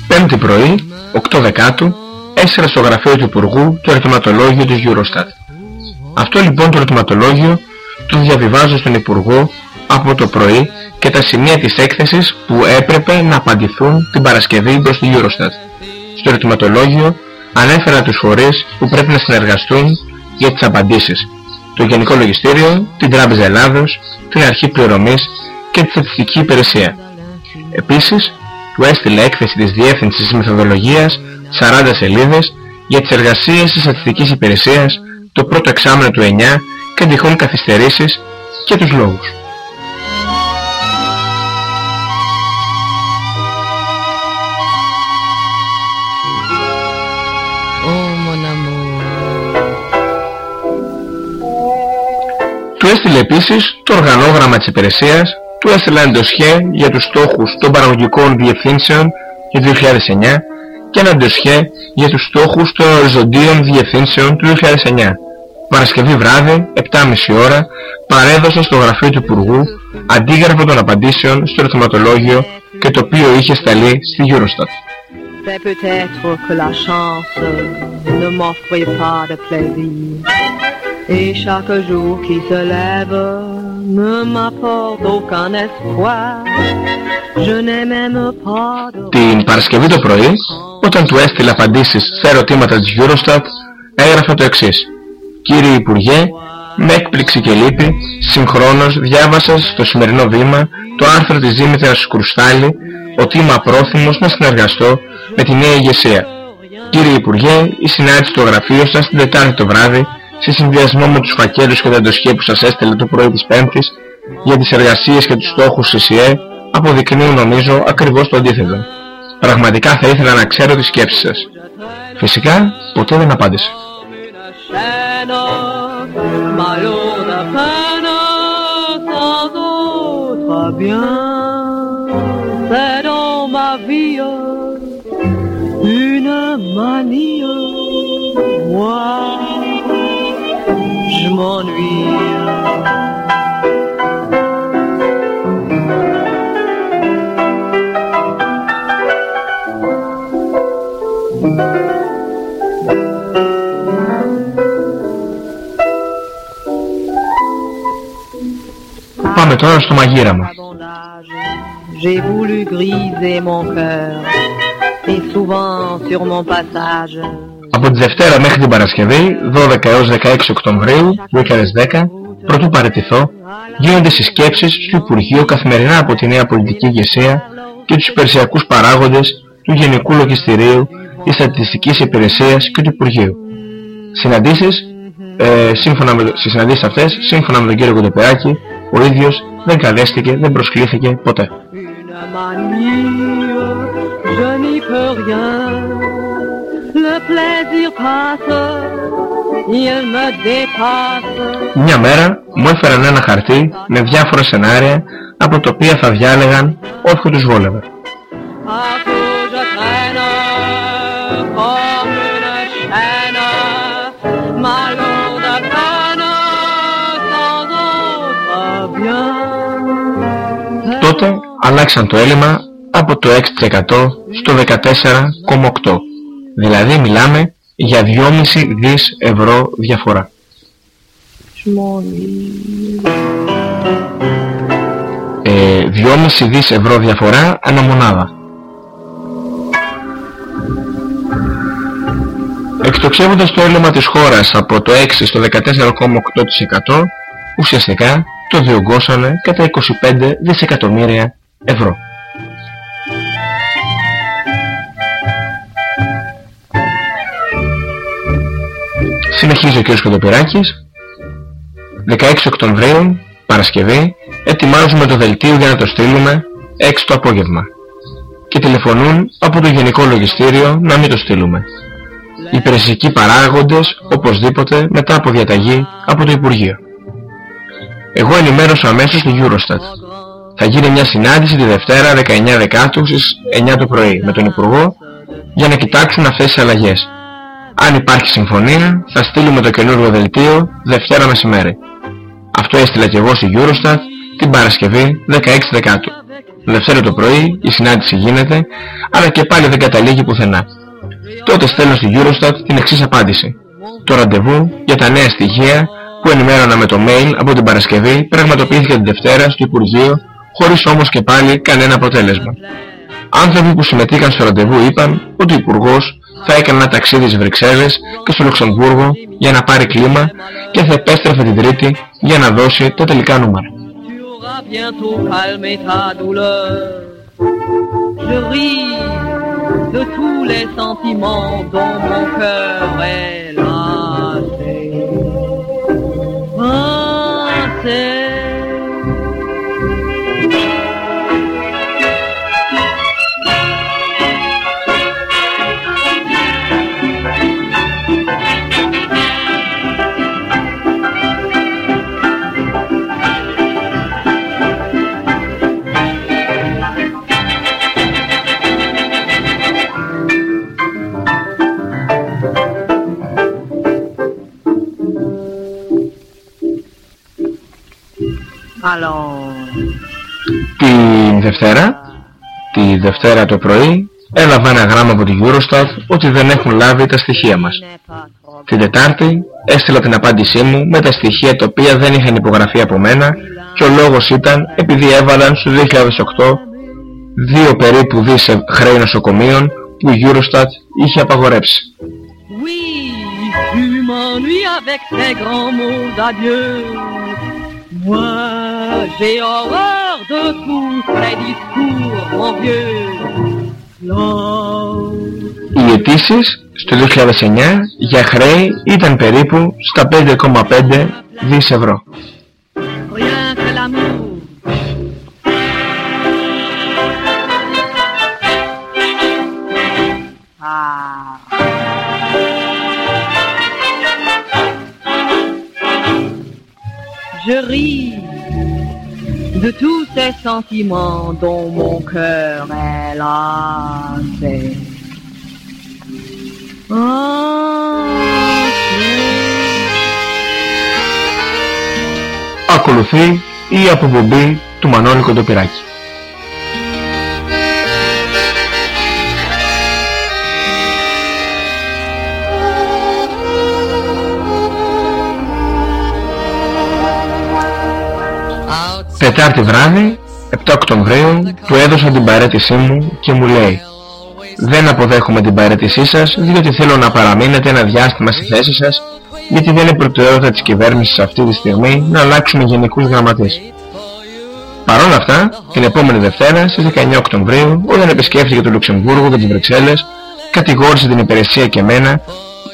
[SPEAKER 8] Πέμπτη πρωί, 8 Δεκάτου, έσυρα στο γραφείο του Υπουργού το ερωτηματολόγιο της Eurostat. Αυτό λοιπόν το ερωτηματολόγιο το διαβιβάζω στον Υπουργό από το πρωί και τα σημεία της έκθεσης που έπρεπε να απαντηθούν την Παρασκευή προς τη Eurostat. Στο ερωτηματολόγιο ανέφερα τους φορείς που πρέπει να συνεργαστούν για τις απαντήσεις. Το Γενικό Λογιστήριο, την Τράπεζα Ελλάδος, την Αρχή Πληρωμής και τη Στατιστική Υπηρεσία. Επίσης, του έστειλε έκθεση της Διεύθυνσης Μεθοδολογίας 40 σελίδες για τις εργασίες της Στατιστικής Υπηρεσίας το πρώτο εξάμεινο του 9 και τυχόν καθυστερήσεις και τους λόγους. Έστειλε επίσης το οργανόγραμμα της υπηρεσίας, του έστειλε ένα ντοσιέ για τους στόχους των παραγωγικών διευθύνσεων για το 2009 και ένα ντοσιέ για τους στόχους των οριζοντίων διευθύνσεων του 2009. Παρασκευή βράδυ, 7.30 ώρα, παρέδωσα στο γραφείο του Υπουργού αντίγραφο των απαντήσεων στο ρυθματολόγιο και το οποίο είχε σταλεί στη Eurostat. C'est peut-être que la chance ne m'offre pas de plaisir Et chaque jour qui se lève ne m'apporte aucun espoir Je n'ai même pas de... Την Παρασκευή το πρωί, όταν του έστειλε απαντήσεις σε ερωτήματα της Eurostat, έγραφε το εξής. Κύριε Υπουργέ, με έκπληξη και λύπη, συγχρόνως διάβασα στο σημερινό βήμα το άρθρο της Δήμητρας Κρουστάλη ότι είμαι απρόθυμος να συνεργαστώ με τη νέα ηγεσία. Κύριε Υπουργέ, η συνάντηση στο γραφείο σας την Τετάρτη το βράδυ, σε συνδυασμό με τους φακέλους και τα ντοσχέ που σας έστελε το πρωί της Πέμπτης, για τις εργασίες και τους στόχους της ΙΕ, αποδεικνύουν νομίζω ακριβώς το αντίθετο. Πραγματικά θα ήθελα να ξέρω τις σκέψεις σας. Φυσικά, ποτέ δεν απάντησε. une manie. Moi, je m'ennuie. Πάμε τώρα στο μαγείραμα. J'ai voulu griser mon cœur από τη Δευτέρα μέχρι την Παρασκευή, 12 έως 16 Οκτωβρίου 2010, πρωτού παραιτηθώ, γίνονται συσκέψεις στο Υπουργείο καθημερινά από τη νέα πολιτική ηγεσία και τους υπηρεσιακούς παράγοντες του Γενικού Λογιστηρίου, της Στατιστικής Υπηρεσίας και του Υπουργείου. Συναντήσεις, ε, σύμφωνα με, στις συναντήσεις αυτές, σύμφωνα με τον κύριο Κοντοπεράκη, ο ίδιος δεν καλέστηκε, δεν προσκλήθηκε ποτέ. Μια μέρα μου έφεραν ένα χαρτί με διάφορα σενάρια από τα οποία θα διάλεγαν όποιο τους βόλευε. Τότε αλλάξαν το έλλειμμα από το 6% στο 14,8%. Δηλαδή μιλάμε για 2,5 δις ευρώ διαφορά. Ε, 2,5 δις ευρώ διαφορά αναμονάδα. Εκτοξεύοντας το έλλειμμα της χώρας από το 6% στο 14,8% ουσιαστικά το διωγγώσανε κατά 25 δισεκατομμύρια ευρώ. Συνεχίζει ο κ. Σκοτοπυράκης 16 Οκτωβρίου, Παρασκευή, ετοιμάζουμε το δελτίο για να το στείλουμε 6 το απόγευμα και τηλεφωνούν από το Γενικό Λογιστήριο να μην το στείλουμε. Οι υπηρεσιακοί παράγοντες οπωσδήποτε μετά από διαταγή από το Υπουργείο. Εγώ ενημέρωσα αμέσως τη Eurostat. Θα γίνει μια συνάντηση τη Δευτέρα 19 Δεκάτου στις 9 το πρωί με τον Υπουργό για να κοιτάξουν αυτές τις αλλαγές. Αν υπάρχει συμφωνία θα στείλουμε το καινούργιο δελτίο Δευτέρα μεσημέρι. Αυτό έστειλα και εγώ στη Eurostat την Παρασκευή 16 Δεκάτου. Δευτέρα το πρωί η συνάντηση γίνεται αλλά και πάλι δεν καταλήγει πουθενά. Τότε στέλνω στη Eurostat την εξής απάντηση. Το ραντεβού για τα νέα στοιχεία που ενημέρωνα με το mail από την Παρασκευή πραγματοποιήθηκε την Δευτέρα στο Υπουργείο χωρίς όμως και πάλι κανένα αποτέλεσμα. Άνθρωποι που συμμετείχαν στο ραντεβού είπαν ότι ο Υπουργός θα έκανε ένα ταξίδι στις Βρυξέλλες και στο Λουξεμβούργο για να πάρει κλίμα και θα επέστρεφε την Τρίτη για να δώσει τα τελικά νούμερα. de tous les sentiments dont mon cœur est lassé. Τη Δευτέρα, τη Δευτέρα το πρωί, έλαβα ένα γράμμα από τη Eurostat ότι δεν έχουν λάβει τα στοιχεία μας. Την Τετάρτη έστειλα την απάντησή μου με τα στοιχεία τα οποία δεν είχαν υπογραφεί από μένα και ο λόγος ήταν επειδή έβαλαν στο 2008 δύο περίπου δις χρέη νοσοκομείων που η Eurostat είχε απαγορέψει. Moi, j'ai horreur de tous ces discours, mon vieux. Οι αιτήσεις στο 2009 για χρέη ήταν περίπου στα 5,5 δις ευρώ. Je ris de tous ces sentiments dont mon cœur est lassé. Ακολουθεί η αποπομπή του Μανώλη Κοντοπυράκη. Τετάρτη βράδυ, 7 Οκτωβρίου, του έδωσα την παρέτησή μου και μου λέει «Δεν αποδέχομαι την παρέτησή σας διότι θέλω να παραμείνετε ένα διάστημα στη θέση σας γιατί δεν είναι προτεραιότητα της κυβέρνησης αυτή τη στιγμή να αλλάξουμε γενικούς γραμματείς». Παρ' όλα αυτά, την επόμενη Δευτέρα, στις 19 Οκτωβρίου, όταν επισκέφθηκε το Λουξεμβούργο και τις Βρυξέλλες, κατηγόρησε την υπηρεσία και εμένα,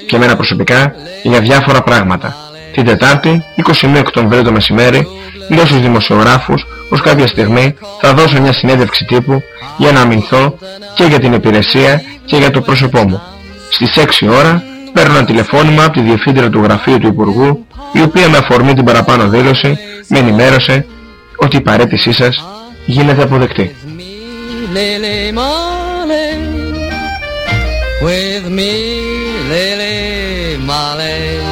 [SPEAKER 8] και εμένα προσωπικά, για διάφορα πράγματα. Την Τετάρτη, 21 Οκτωβρίου το μεσημέρι, λέω στους δημοσιογράφους πως κάποια στιγμή θα δώσω μια συνέντευξη τύπου για να αμυνθώ και για την υπηρεσία και για το πρόσωπό μου. Στις 6 ώρα παίρνω ένα τηλεφώνημα από τη διευθύντρια του γραφείου του Υπουργού η οποία με αφορμή την παραπάνω δήλωση με ενημέρωσε ότι η παρέτησή σας γίνεται αποδεκτή.
[SPEAKER 7] Lily Molly, with me, Lily Molly.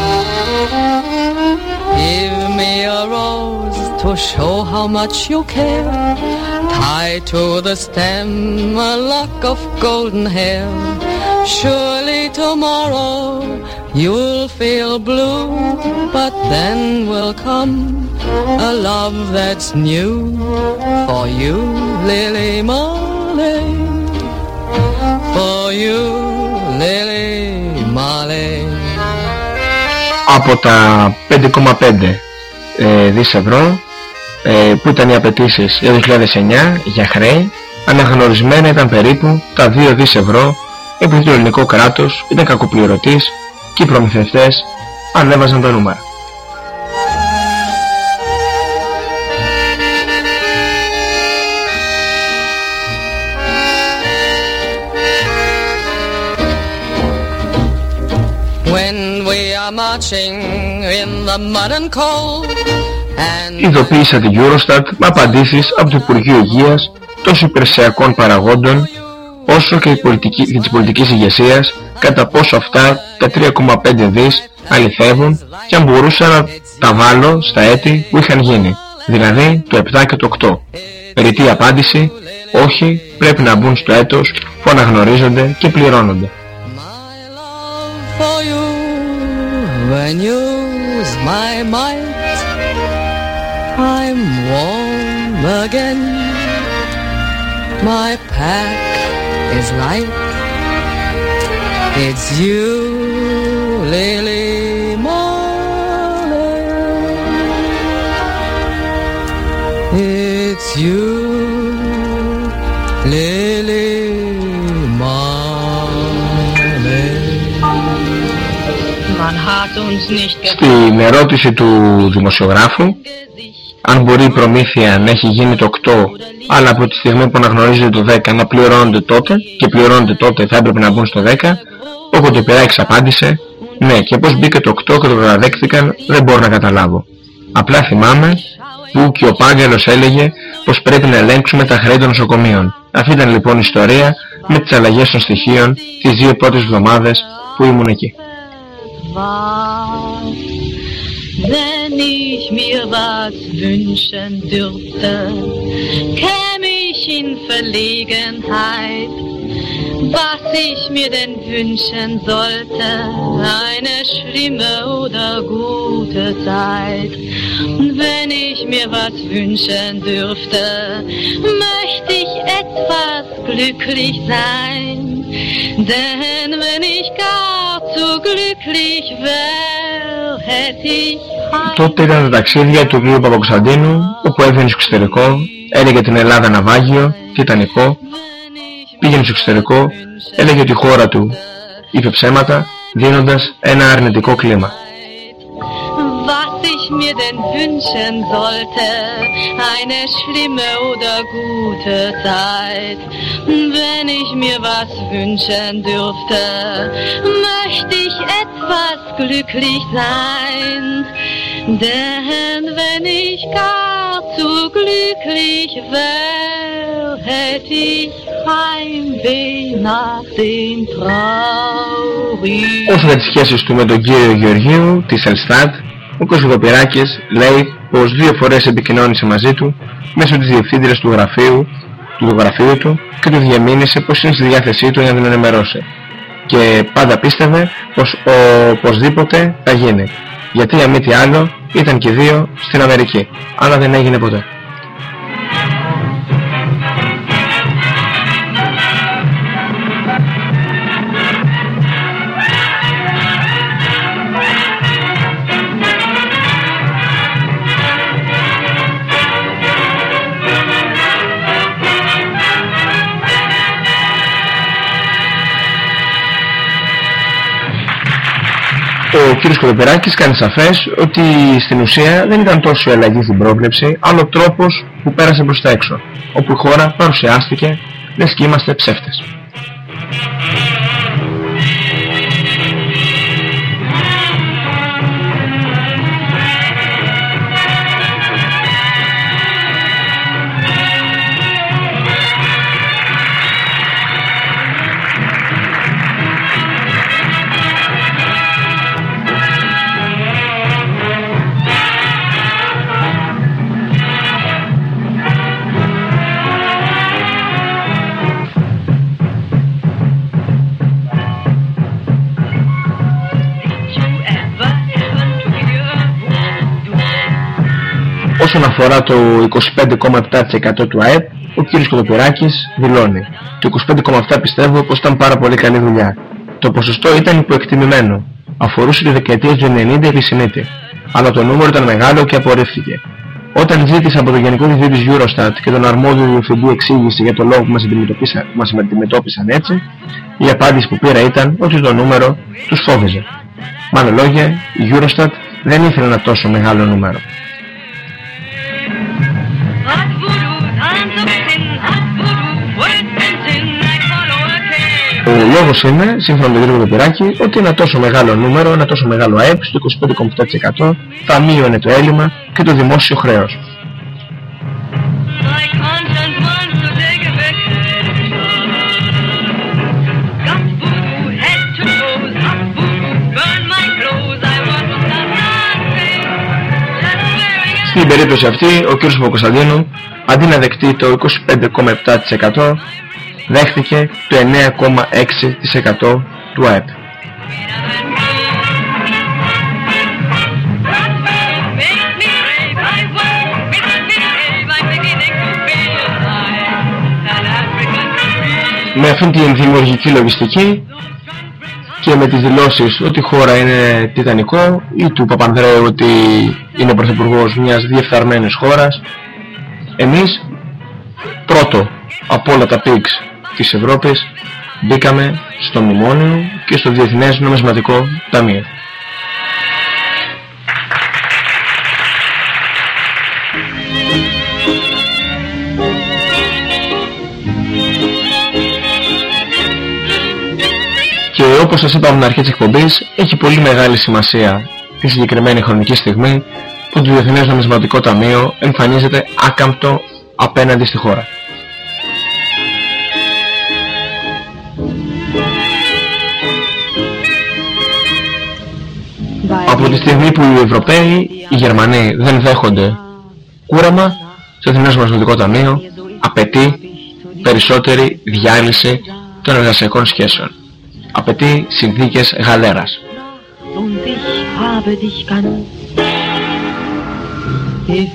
[SPEAKER 7] Give me a rose to show how much you care. Tie to the stem a lock of golden hair. Surely tomorrow you'll feel blue, but then will come a love that's new for you, Lily Molly. For you, Lily Molly.
[SPEAKER 8] Από τα 5,5 ε, δις ευρώ ε, που ήταν οι απαιτήσεις για το 2009 για χρέη αναγνωρισμένα ήταν περίπου τα 2 δις ευρώ επειδή το ελληνικό κράτος ήταν κακοπληρωτής και οι προμηθευτές ανέβαζαν τα νούμερα.
[SPEAKER 7] When we are marching in the mud and cold and
[SPEAKER 8] Ειδοποίησα την Eurostat με απαντήσεις από το Υπουργείο Υγείας τόσο υπηρεσιακών παραγόντων όσο και, η πολιτική, και της πολιτικής ηγεσίας κατά πόσο αυτά τα 3,5 δις αληθεύουν και αν μπορούσα να τα βάλω στα έτη που είχαν γίνει, δηλαδή το 7 και το 8. Περιττή απάντηση, όχι, πρέπει να μπουν στο έτος που αναγνωρίζονται και πληρώνονται.
[SPEAKER 7] for you when use my might I'm warm again. My pack is light it's you Lily
[SPEAKER 8] Στην ερώτηση του δημοσιογράφου αν μπορεί η προμήθεια να έχει γίνει το 8 αλλά από τη στιγμή που αναγνωρίζεται το 10 να πληρώνονται τότε και πληρώνονται τότε θα έπρεπε να μπουν στο 10 όποτε πειράξει απάντησε ναι και πως μπήκε το 8 και το καταδέχθηκαν δεν μπορώ να καταλάβω απλά θυμάμαι που και ο Πάγκαλος έλεγε πως πρέπει να ελέγξουμε τα χρέη των νοσοκομείων αυτή ήταν λοιπόν η ιστορία με τις αλλαγές των στοιχείων τις δύο πρώτες εβδομάδες που ήμουν εκεί
[SPEAKER 12] war. Wenn ich mir was wünschen dürfte, käme ich in Verlegenheit. Was ich mir denn wünschen sollte, eine schlimme oder gute Zeit. Wenn ich mir was wünschen dürfte, möchte ich etwas glücklich sein. Denn wenn ich gar zu glücklich wär, hätte ich
[SPEAKER 8] Τότε ήταν τα ταξίδια του Βίου Παπακοσταντίνου όπου έβγαινε στο εξωτερικό, έλεγε την Ελλάδα ναυάγιο, τιτανικό, πήγαινε στο εξωτερικό, έλεγε ότι η χώρα του είπε ψέματα, δίνοντας ένα αρνητικό κλίμα.
[SPEAKER 12] Was ich mir denn wünschen sollte, eine schlimme oder gute Zeit. Wenn ich mir was wünschen dürfte, möchte ich etwas glücklich sein. Denn wenn ich gar zu glücklich wär, hätte ich Heimweh nach den traurigen
[SPEAKER 8] Όσο για τις σχέσεις του με τον κύριο Γεωργίου της Ελστάτ, ο Κωσοδοπηράκης λέει πως δύο φορές επικοινώνησε μαζί του μέσω της διευθύντριας του γραφείου του γραφείου του και του διαμήνυσε πως είναι στη διάθεσή του για να την ενημερώσει. Και πάντα πίστευε πως οπωσδήποτε θα γίνει. Γιατί αν μη τι άλλο ήταν και δύο στην Αμερική, αλλά δεν έγινε ποτέ. Ο κ. Κοδοπεράκης κάνει σαφές ότι στην ουσία δεν ήταν τόσο η αλλαγή στην πρόβλεψη, αλλά ο τρόπος που πέρασε προς τα έξω, όπου η χώρα παρουσιάστηκε λες και είμαστε ψεύτες. Όσον αφορά το 25,7% του ΑΕΠ, ο κ. Κοδοπυράκης δηλώνει Το 25,7% πιστεύω πως ήταν πάρα πολύ καλή δουλειά. Το ποσοστό ήταν υποεκτιμημένο. Αφορούσε τη δεκαετία του 90 επισημήτη. Αλλά το νούμερο ήταν μεγάλο και απορρίφθηκε. Όταν ζήτησα από τον Γενικό Διευθυντή της Eurostat και τον αρμόδιο διευθυντή εξήγηση για το λόγο που μας, μας αντιμετώπισαν έτσι, η απάντηση που πήρα ήταν ότι το νούμερο τους φόβιζε. Με άλλα λόγια, η Eurostat δεν ήθελε ένα τόσο μεγάλο νούμερο. Λόγος είναι, σύμφωνα με τον κύριο Κοπηράκη, ότι ένα τόσο μεγάλο νούμερο, ένα τόσο μεγάλο ΑΕΠ, στο 25,7% θα μείωνε το έλλειμμα και το δημόσιο χρέος. Στην περίπτωση αυτή, ο κ. Παπακοσταντίνου, αντί να δεκτεί το 25,7% δέχτηκε το 9,6% του ΑΕΠ. Με αυτήν την δημιουργική λογιστική και με τις δηλώσεις ότι η χώρα είναι τιτανικό ή του Παπανδρέου ότι είναι πρωθυπουργός μιας διεφθαρμένης χώρας εμείς πρώτο από όλα τα πίξ της Ευρώπης μπήκαμε στο Μνημόνιο και στο Διεθνές Νομισματικό Ταμείο. Και όπως σας είπαμε στην αρχή της εκπομπής, έχει πολύ μεγάλη σημασία τη συγκεκριμένη χρονική στιγμή που το Διεθνές Νομισματικό Ταμείο εμφανίζεται άκαμπτο απέναντι στη χώρα. Από τη στιγμή που οι Ευρωπαίοι, οι Γερμανοί δεν δέχονται κούραμα, το Εθνικό Νομισματικό Ταμείο απαιτεί περισσότερη διάλυση των εργασιακών σχέσεων. Απαιτεί συνθήκες γαλέρας.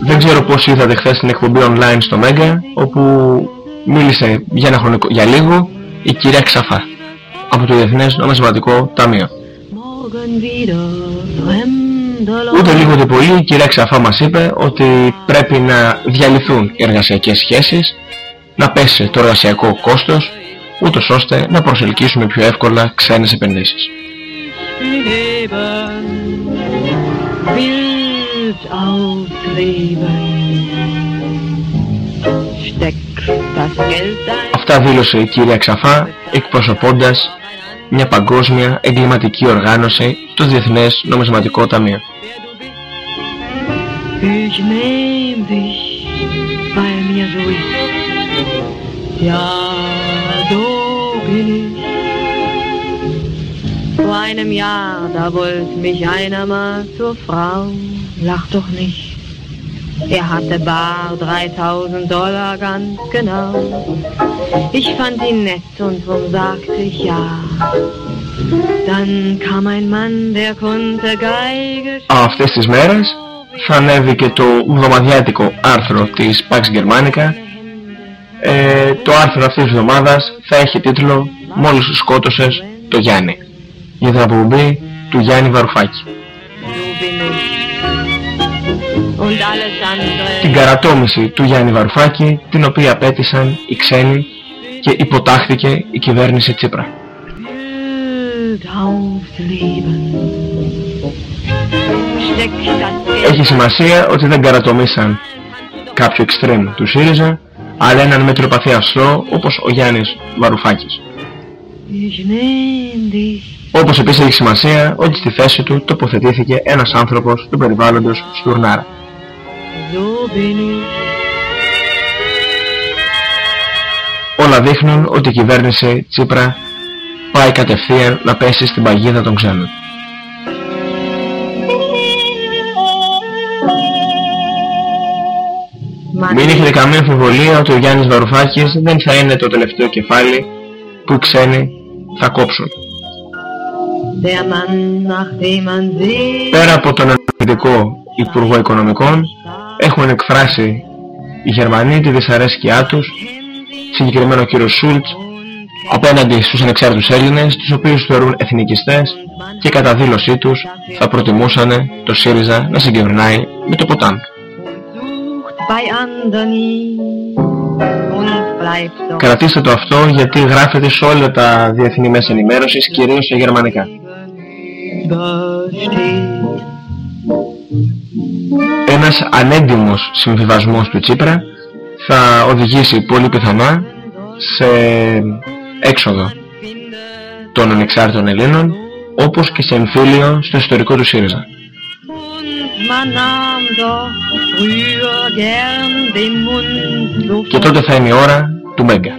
[SPEAKER 8] Δεν ξέρω πώς είδατε χθες την εκπομπή online στο Mega, όπου μίλησε για, ένα χρονικό, για λίγο η κυρία Ξαφά από το Διεθνές Νομισματικό Ταμείο. Ούτε λίγο ούτε πολύ η κυρία Ξαφά μας είπε ότι πρέπει να διαλυθούν οι εργασιακές σχέσεις, να πέσει το εργασιακό κόστος, ούτως ώστε να προσελκύσουμε πιο εύκολα ξένες επενδύσεις. Αυτά δήλωσε η κυρία Ξαφά εκπροσωπώντας μια παγκόσμια εγκληματική οργάνωση, το Διεθνές Νομισματικό Ταμείο.
[SPEAKER 12] Vor einem Jahr, da wollte mich einer mal zur Frau. Lach doch nicht. Er hatte bar 3000 Dollar ganz genau. Ich fand ihn nett und drum sagte ich ja. Dann kam ein Mann, der konnte Geige...
[SPEAKER 8] Αυτές τις μέρες θα ανέβει και το εβδομαδιάτικο άρθρο της Pax Germanica. Ε, το άρθρο αυτής της εβδομάδας θα έχει τίτλο «Μόλις σκότωσες το Γιάννη» για την απομπή του Γιάννη Βαρουφάκη. Την καρατόμηση του Γιάννη Βαρουφάκη, την οποία απέτησαν οι ξένοι και υποτάχθηκε η κυβέρνηση Τσίπρα. Έχει σημασία ότι δεν καρατομήσαν κάποιο εξτρέμ του ΣΥΡΙΖΑ, αλλά έναν μετροπαθή αστρό όπως ο Γιάννης Βαρουφάκης. Όπως επίσης έχει σημασία ότι στη θέση του τοποθετήθηκε ένας άνθρωπος του περιβάλλοντος Στουρνάρα. Όλα δείχνουν ότι η κυβέρνηση Τσίπρα πάει κατευθείαν να πέσει στην παγίδα των ξένων. Μην έχετε καμία αμφιβολία ότι ο Γιάννης Βαρουφάκης δεν θα είναι το τελευταίο κεφάλι που οι ξένοι θα κόψουν. Πέρα από τον ενεργητικό Υπουργό Οικονομικών έχουν εκφράσει οι Γερμανοί τη δυσαρέσκειά τους συγκεκριμένο ο κύριος Σούλτς απέναντι στους ανεξάρτητους Έλληνες τους οποίους θεωρούν εθνικιστές και κατά δήλωσή τους θα προτιμούσαν το ΣΥΡΙΖΑ να συγκεκρινάει με το ποτάμι. Κρατήστε το αυτό γιατί γράφεται σε όλα τα διεθνή μέσα ενημέρωσης κυρίως σε γερμανικά. Ένας ανέντιμος συμβιβασμός του Τσίπρα θα οδηγήσει πολύ πιθανά σε έξοδο των ανεξάρτητων Ελλήνων όπως και σε εμφύλιο στο ιστορικό του ΣΥΡΙΖΑ. Και τότε θα είναι η ώρα του Μέγκα.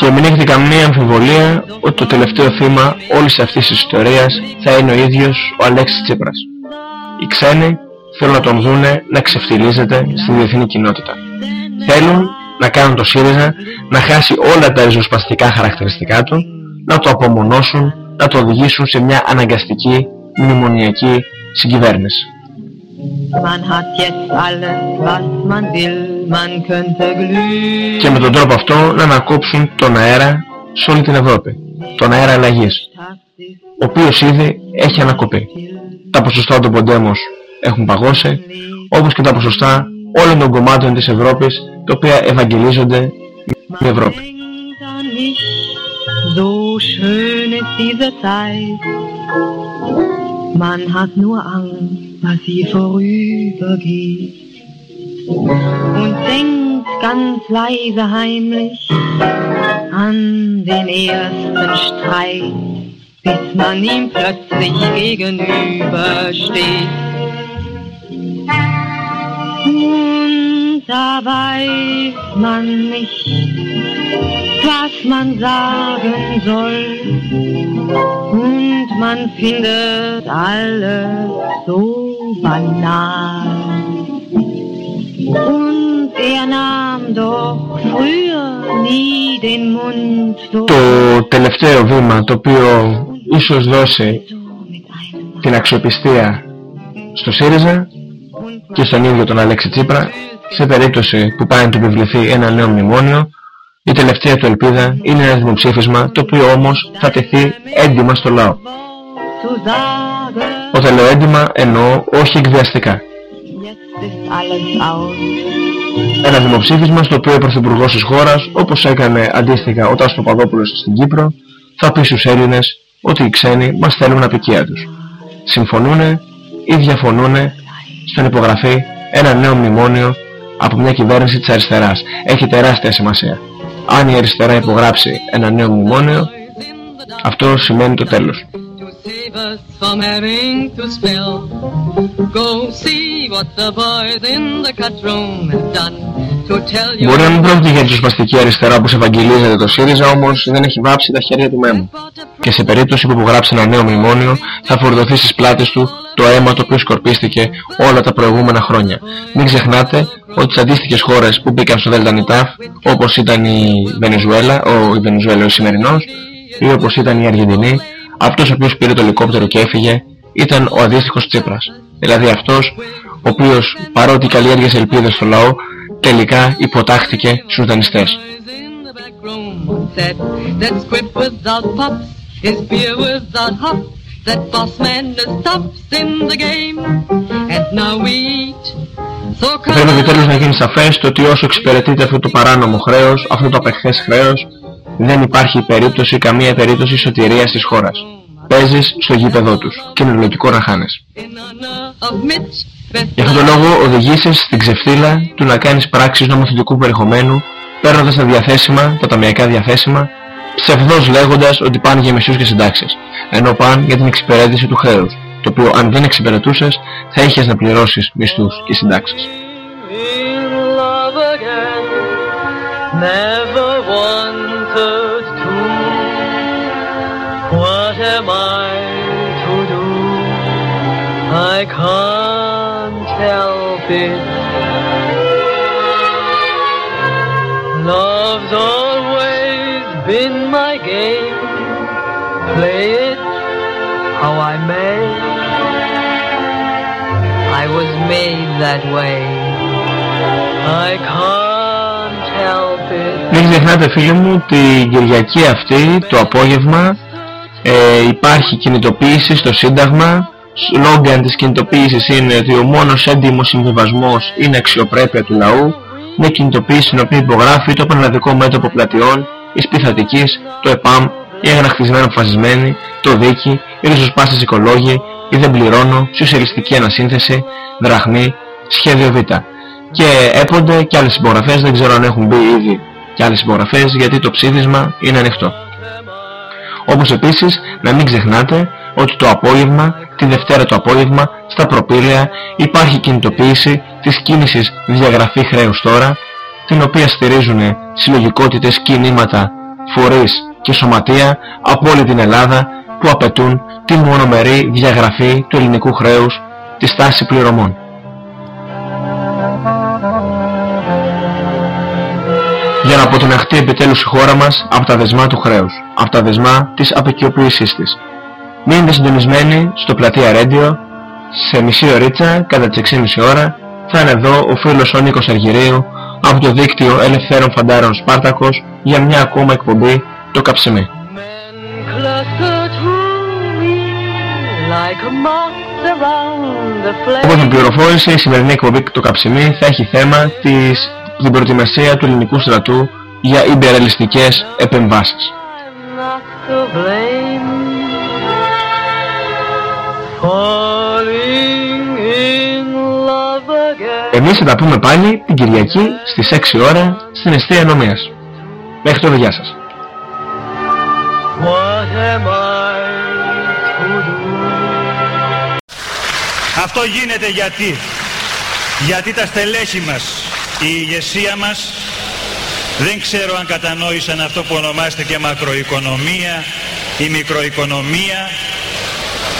[SPEAKER 8] Και μην έχετε καμία αμφιβολία ότι το τελευταίο θύμα όλης αυτής της ιστορίας θα είναι ο ίδιος ο Αλέξης Τσίπρας. Οι ξένοι θέλουν να τον δούνε να ξεφτιλίζεται στη διεθνή κοινότητα. Θέλουν να κάνουν το ΣΥΡΙΖΑ να χάσει όλα τα ριζοσπαστικά χαρακτηριστικά του, να το απομονώσουν, να το οδηγήσουν σε μια αναγκαστική μνημονιακή συγκυβέρνηση. Και με τον τρόπο αυτό να ανακόψουν τον αέρα σε όλη την Ευρώπη. Τον αέρα αλλαγής. Ο οποίος ήδη έχει ανακοπεί. Τα ποσοστά του Ποντέμος έχουν παγώσει, όπως και τα ποσοστά όλων των κομμάτων της Ευρώπης, τα οποία ευαγγελίζονται η Ευρώπη. Man hat nur Angst, was sie vorübergeht. Und denkt ganz leise heimlich an den ersten Streit, bis man ihm plötzlich gegenübersteht. Und da weiß man nicht, was man sagen soll. Und man findet alles so banal. Und er nahm doch früher nie den Mund so. Το τελευταίο βήμα το οποίο ίσως δώσει την αξιοπιστία στο ΣΥΡΙΖΑ και στον ίδιο τον Αλέξη Τσίπρα σε περίπτωση που πάει να του επιβληθεί ένα νέο μνημόνιο η τελευταία του ελπίδα είναι ένα δημοψήφισμα το οποίο όμως θα τεθεί έντιμα στο λαό. Όταν λέω έντιμα εννοώ όχι εκβιαστικά. Ένα δημοψήφισμα στο οποίο ο Πρωθυπουργός της χώρας, όπως έκανε αντίστοιχα ο Τάσος Παπαδόπουλος στην Κύπρο, θα πει στους Έλληνες ότι οι ξένοι μας θέλουν απικία τους. Συμφωνούνε ή διαφωνούνε στον υπογραφή ένα νέο μνημόνιο από μια κυβέρνηση της αριστεράς. Έχει τεράστια σημασία. Αν η αριστερά υπογράψει ένα νέο μνημόνιο, αυτό σημαίνει το τέλος. Μπορεί να μην πρόκειται για ριζοσπαστική αριστερά όπως ευαγγελίζεται το ΣΥΡΙΖΑ, όμως δεν έχει βάψει τα χέρια του μέμου. Και σε περίπτωση που υπογράψει ένα νέο μνημόνιο, θα φορτωθεί στις πλάτες του το αίμα το οποίο σκορπίστηκε όλα τα προηγούμενα χρόνια. Μην ξεχνάτε ότι τις αντίστοιχες χώρες που μπήκαν στο ΔΕΛΤΑ όπως ήταν η Βενεζουέλα, ο, η Βενεζουέλα ο σημερινός, ή όπως ήταν η Αργεντινή, αυτός ο οποίος πήρε το ελικόπτερο και έφυγε ήταν ο αντίστοιχος Τσίπρας. Δηλαδή αυτός ο οποίος παρότι καλλιέργησε ελπίδες στο λαό τελικά υποτάχθηκε στους δανειστές. That boss man stops in the game, and now we eat Και πρέπει επιτέλους να γίνει σαφές το ότι όσο εξυπηρετείται αυτό το παράνομο χρέος, αυτό το απεχθές χρέος, δεν υπάρχει περίπτωση, καμία περίπτωση σωτηρίας της χώρας. Παίζεις στο γήπεδό τους και είναι λογικό να χάνεις. Γι' αυτόν τον λόγο οδηγήσεις στην ξεφτύλα του να κάνεις πράξεις νομοθετικού περιεχομένου παίρνοντας τα διαθέσιμα, τα ταμιακά διαθέσιμα, ψευδώς λέγοντας ότι πάνε για μισούς και συντάξεις, ενώ πάνε για την εξυπηρέτηση του χρέους, το οποίο αν δεν εξυπηρετούσες θα είχες να πληρώσεις μισθούς και συντάξεις.
[SPEAKER 9] Never wanted help it. Love's always been my game. Play it how I may. I was made that way. I can't help it.
[SPEAKER 8] Μην ξεχνάτε φίλοι μου την Κυριακή αυτή το απόγευμα ε, υπάρχει κινητοποίηση στο Σύνταγμα Σλόγγαν της κινητοποίησης είναι ότι ο μόνος έντιμος συμβιβασμός είναι αξιοπρέπεια του λαού μια κινητοποίηση στην οποία υπογράφει το Πανελλαδικό Μέτωπο Πλατιών, η Σπιθατικής, το ΕΠΑΜ, οι αγαναχτισμένοι αποφασισμένοι, το Δίκη, οι ριζοσπάστες οικολόγοι, η Δεν Πληρώνω, Σοσιαλιστική Ανασύνθεση, Δραχμή, Σχέδιο Β. Και έπονται και άλλες συμπογραφές, δεν ξέρω αν έχουν μπει ήδη και άλλες συμπογραφές γιατί το ψήφισμα είναι ανοιχτό. Όπως επίσης να μην ξεχνάτε ότι το απόγευμα, τη Δευτέρα το απόγευμα, στα προπήλαια υπάρχει κινητοποίηση της κίνησης διαγραφή χρέους τώρα, την οποία στηρίζουν συλλογικότητες, κινήματα, φορείς και σωματεία από όλη την Ελλάδα που απαιτούν τη μονομερή διαγραφή του ελληνικού χρέους, της στάση πληρωμών. για να αποτιναχτεί επιτέλους η χώρα μας από τα δεσμά του χρέους, από τα δεσμά της απεικιοποίησής της. Μείνετε συντονισμένοι στο πλατεία Radio, σε μισή ωρίτσα, κατά τις 6.30 ώρα, θα είναι εδώ ο φίλος ο Νίκος Αργυρίου από το δίκτυο Ελευθέρων Φαντάρων Σπάρτακος για μια ακόμα εκπομπή, το Καψιμί. Όπως με πληροφόρησε η σημερινή εκπομπή το Καψιμί θα έχει θέμα της, την προετοιμασία του ελληνικού στρατού για υπεραλιστικές επεμβάσεις. Εμείς θα τα πούμε πάλι την Κυριακή στις 6 ώρα στην Εστία Ενωμίας. Μέχρι τώρα γεια σας.
[SPEAKER 14] Αυτό γίνεται γιατί. Γιατί τα στελέχη μας, η ηγεσία μας, δεν ξέρω αν κατανόησαν αυτό που ονομάζεται και μακροοικονομία ή μικροοικονομία.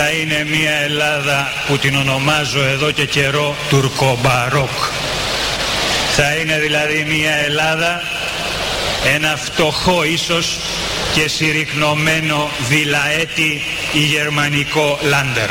[SPEAKER 14] θα είναι μια Ελλάδα που την ονομάζω εδώ και καιρό τουρκομπαρόκ. Θα είναι δηλαδή μια Ελλάδα, ένα φτωχό ίσως και συρρυκνωμένο βιλαέτη ή γερμανικό λάντερ.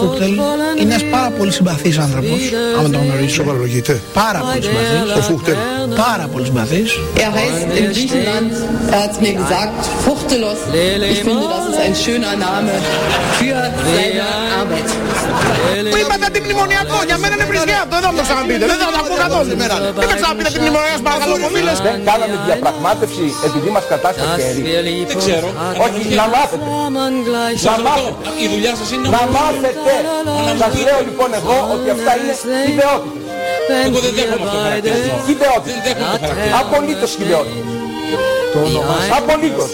[SPEAKER 1] Φούκτελ είναι ένας πάρα πολύ συμπαθής άνθρωπος, άμα τον γνωρίζεις.
[SPEAKER 2] Σοβαρολογείτε.
[SPEAKER 1] Πάρα πολύ συμπαθής.
[SPEAKER 2] Ο Φούκτελ.
[SPEAKER 1] Πάρα πολύ συμπαθής.
[SPEAKER 3] Er heißt in Griechenland, er hat mir gesagt, Fuchtelos. Ich finde, das ist ein schöner Name für seine Arbeit.
[SPEAKER 1] Που είπατε αντιμνημονιακό, για μένα είναι βρισιά αυτό, δεν θα μου το ξαναπείτε. Δεν θα το ακούω καθόλου σήμερα. Δεν θα ξαναπείτε αντιμνημονιακό, σας παρακαλώ, κομίλες.
[SPEAKER 5] Δεν κάναμε διαπραγμάτευση επειδή μας κρατά στο χέρι.
[SPEAKER 6] Δεν ξέρω.
[SPEAKER 5] Όχι, να μάθετε. Να μάθετε.
[SPEAKER 6] Η δουλειά σας είναι
[SPEAKER 5] Να μάθετε. Σας λέω λοιπόν εγώ ότι αυτά είναι χιδεότητες.
[SPEAKER 6] Εγώ δεν δέχομαι αυτό το χαρακτηρισμό.
[SPEAKER 5] Χιδεότητες.
[SPEAKER 6] Δεν δέχομαι το χαρακτηρισμό.
[SPEAKER 5] Απολύτως χιδεότητες. Απολύτως.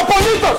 [SPEAKER 5] Απολύτως.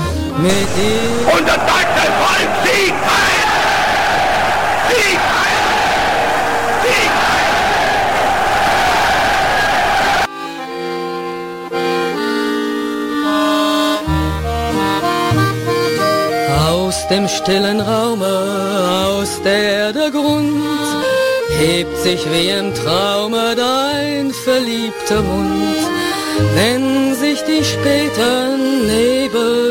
[SPEAKER 5] Und der deutsche Volk siegt heil! Siegt heil! Siegt
[SPEAKER 7] Aus dem stillen Raume, aus der der Grund hebt sich wie im Traume dein verliebter Mund. Wenn sich die späten Nebel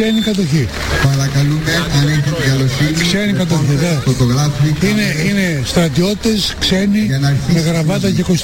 [SPEAKER 2] ξένη κατοχή.
[SPEAKER 15] Παρακαλούμε αν έχετε την καλοσύνη.
[SPEAKER 2] Ξένη κατοχή, ναι.
[SPEAKER 15] Φωτογράφοι.
[SPEAKER 2] Είναι, είναι στρατιώτες ξένοι με γραβάτα και κοστούμι.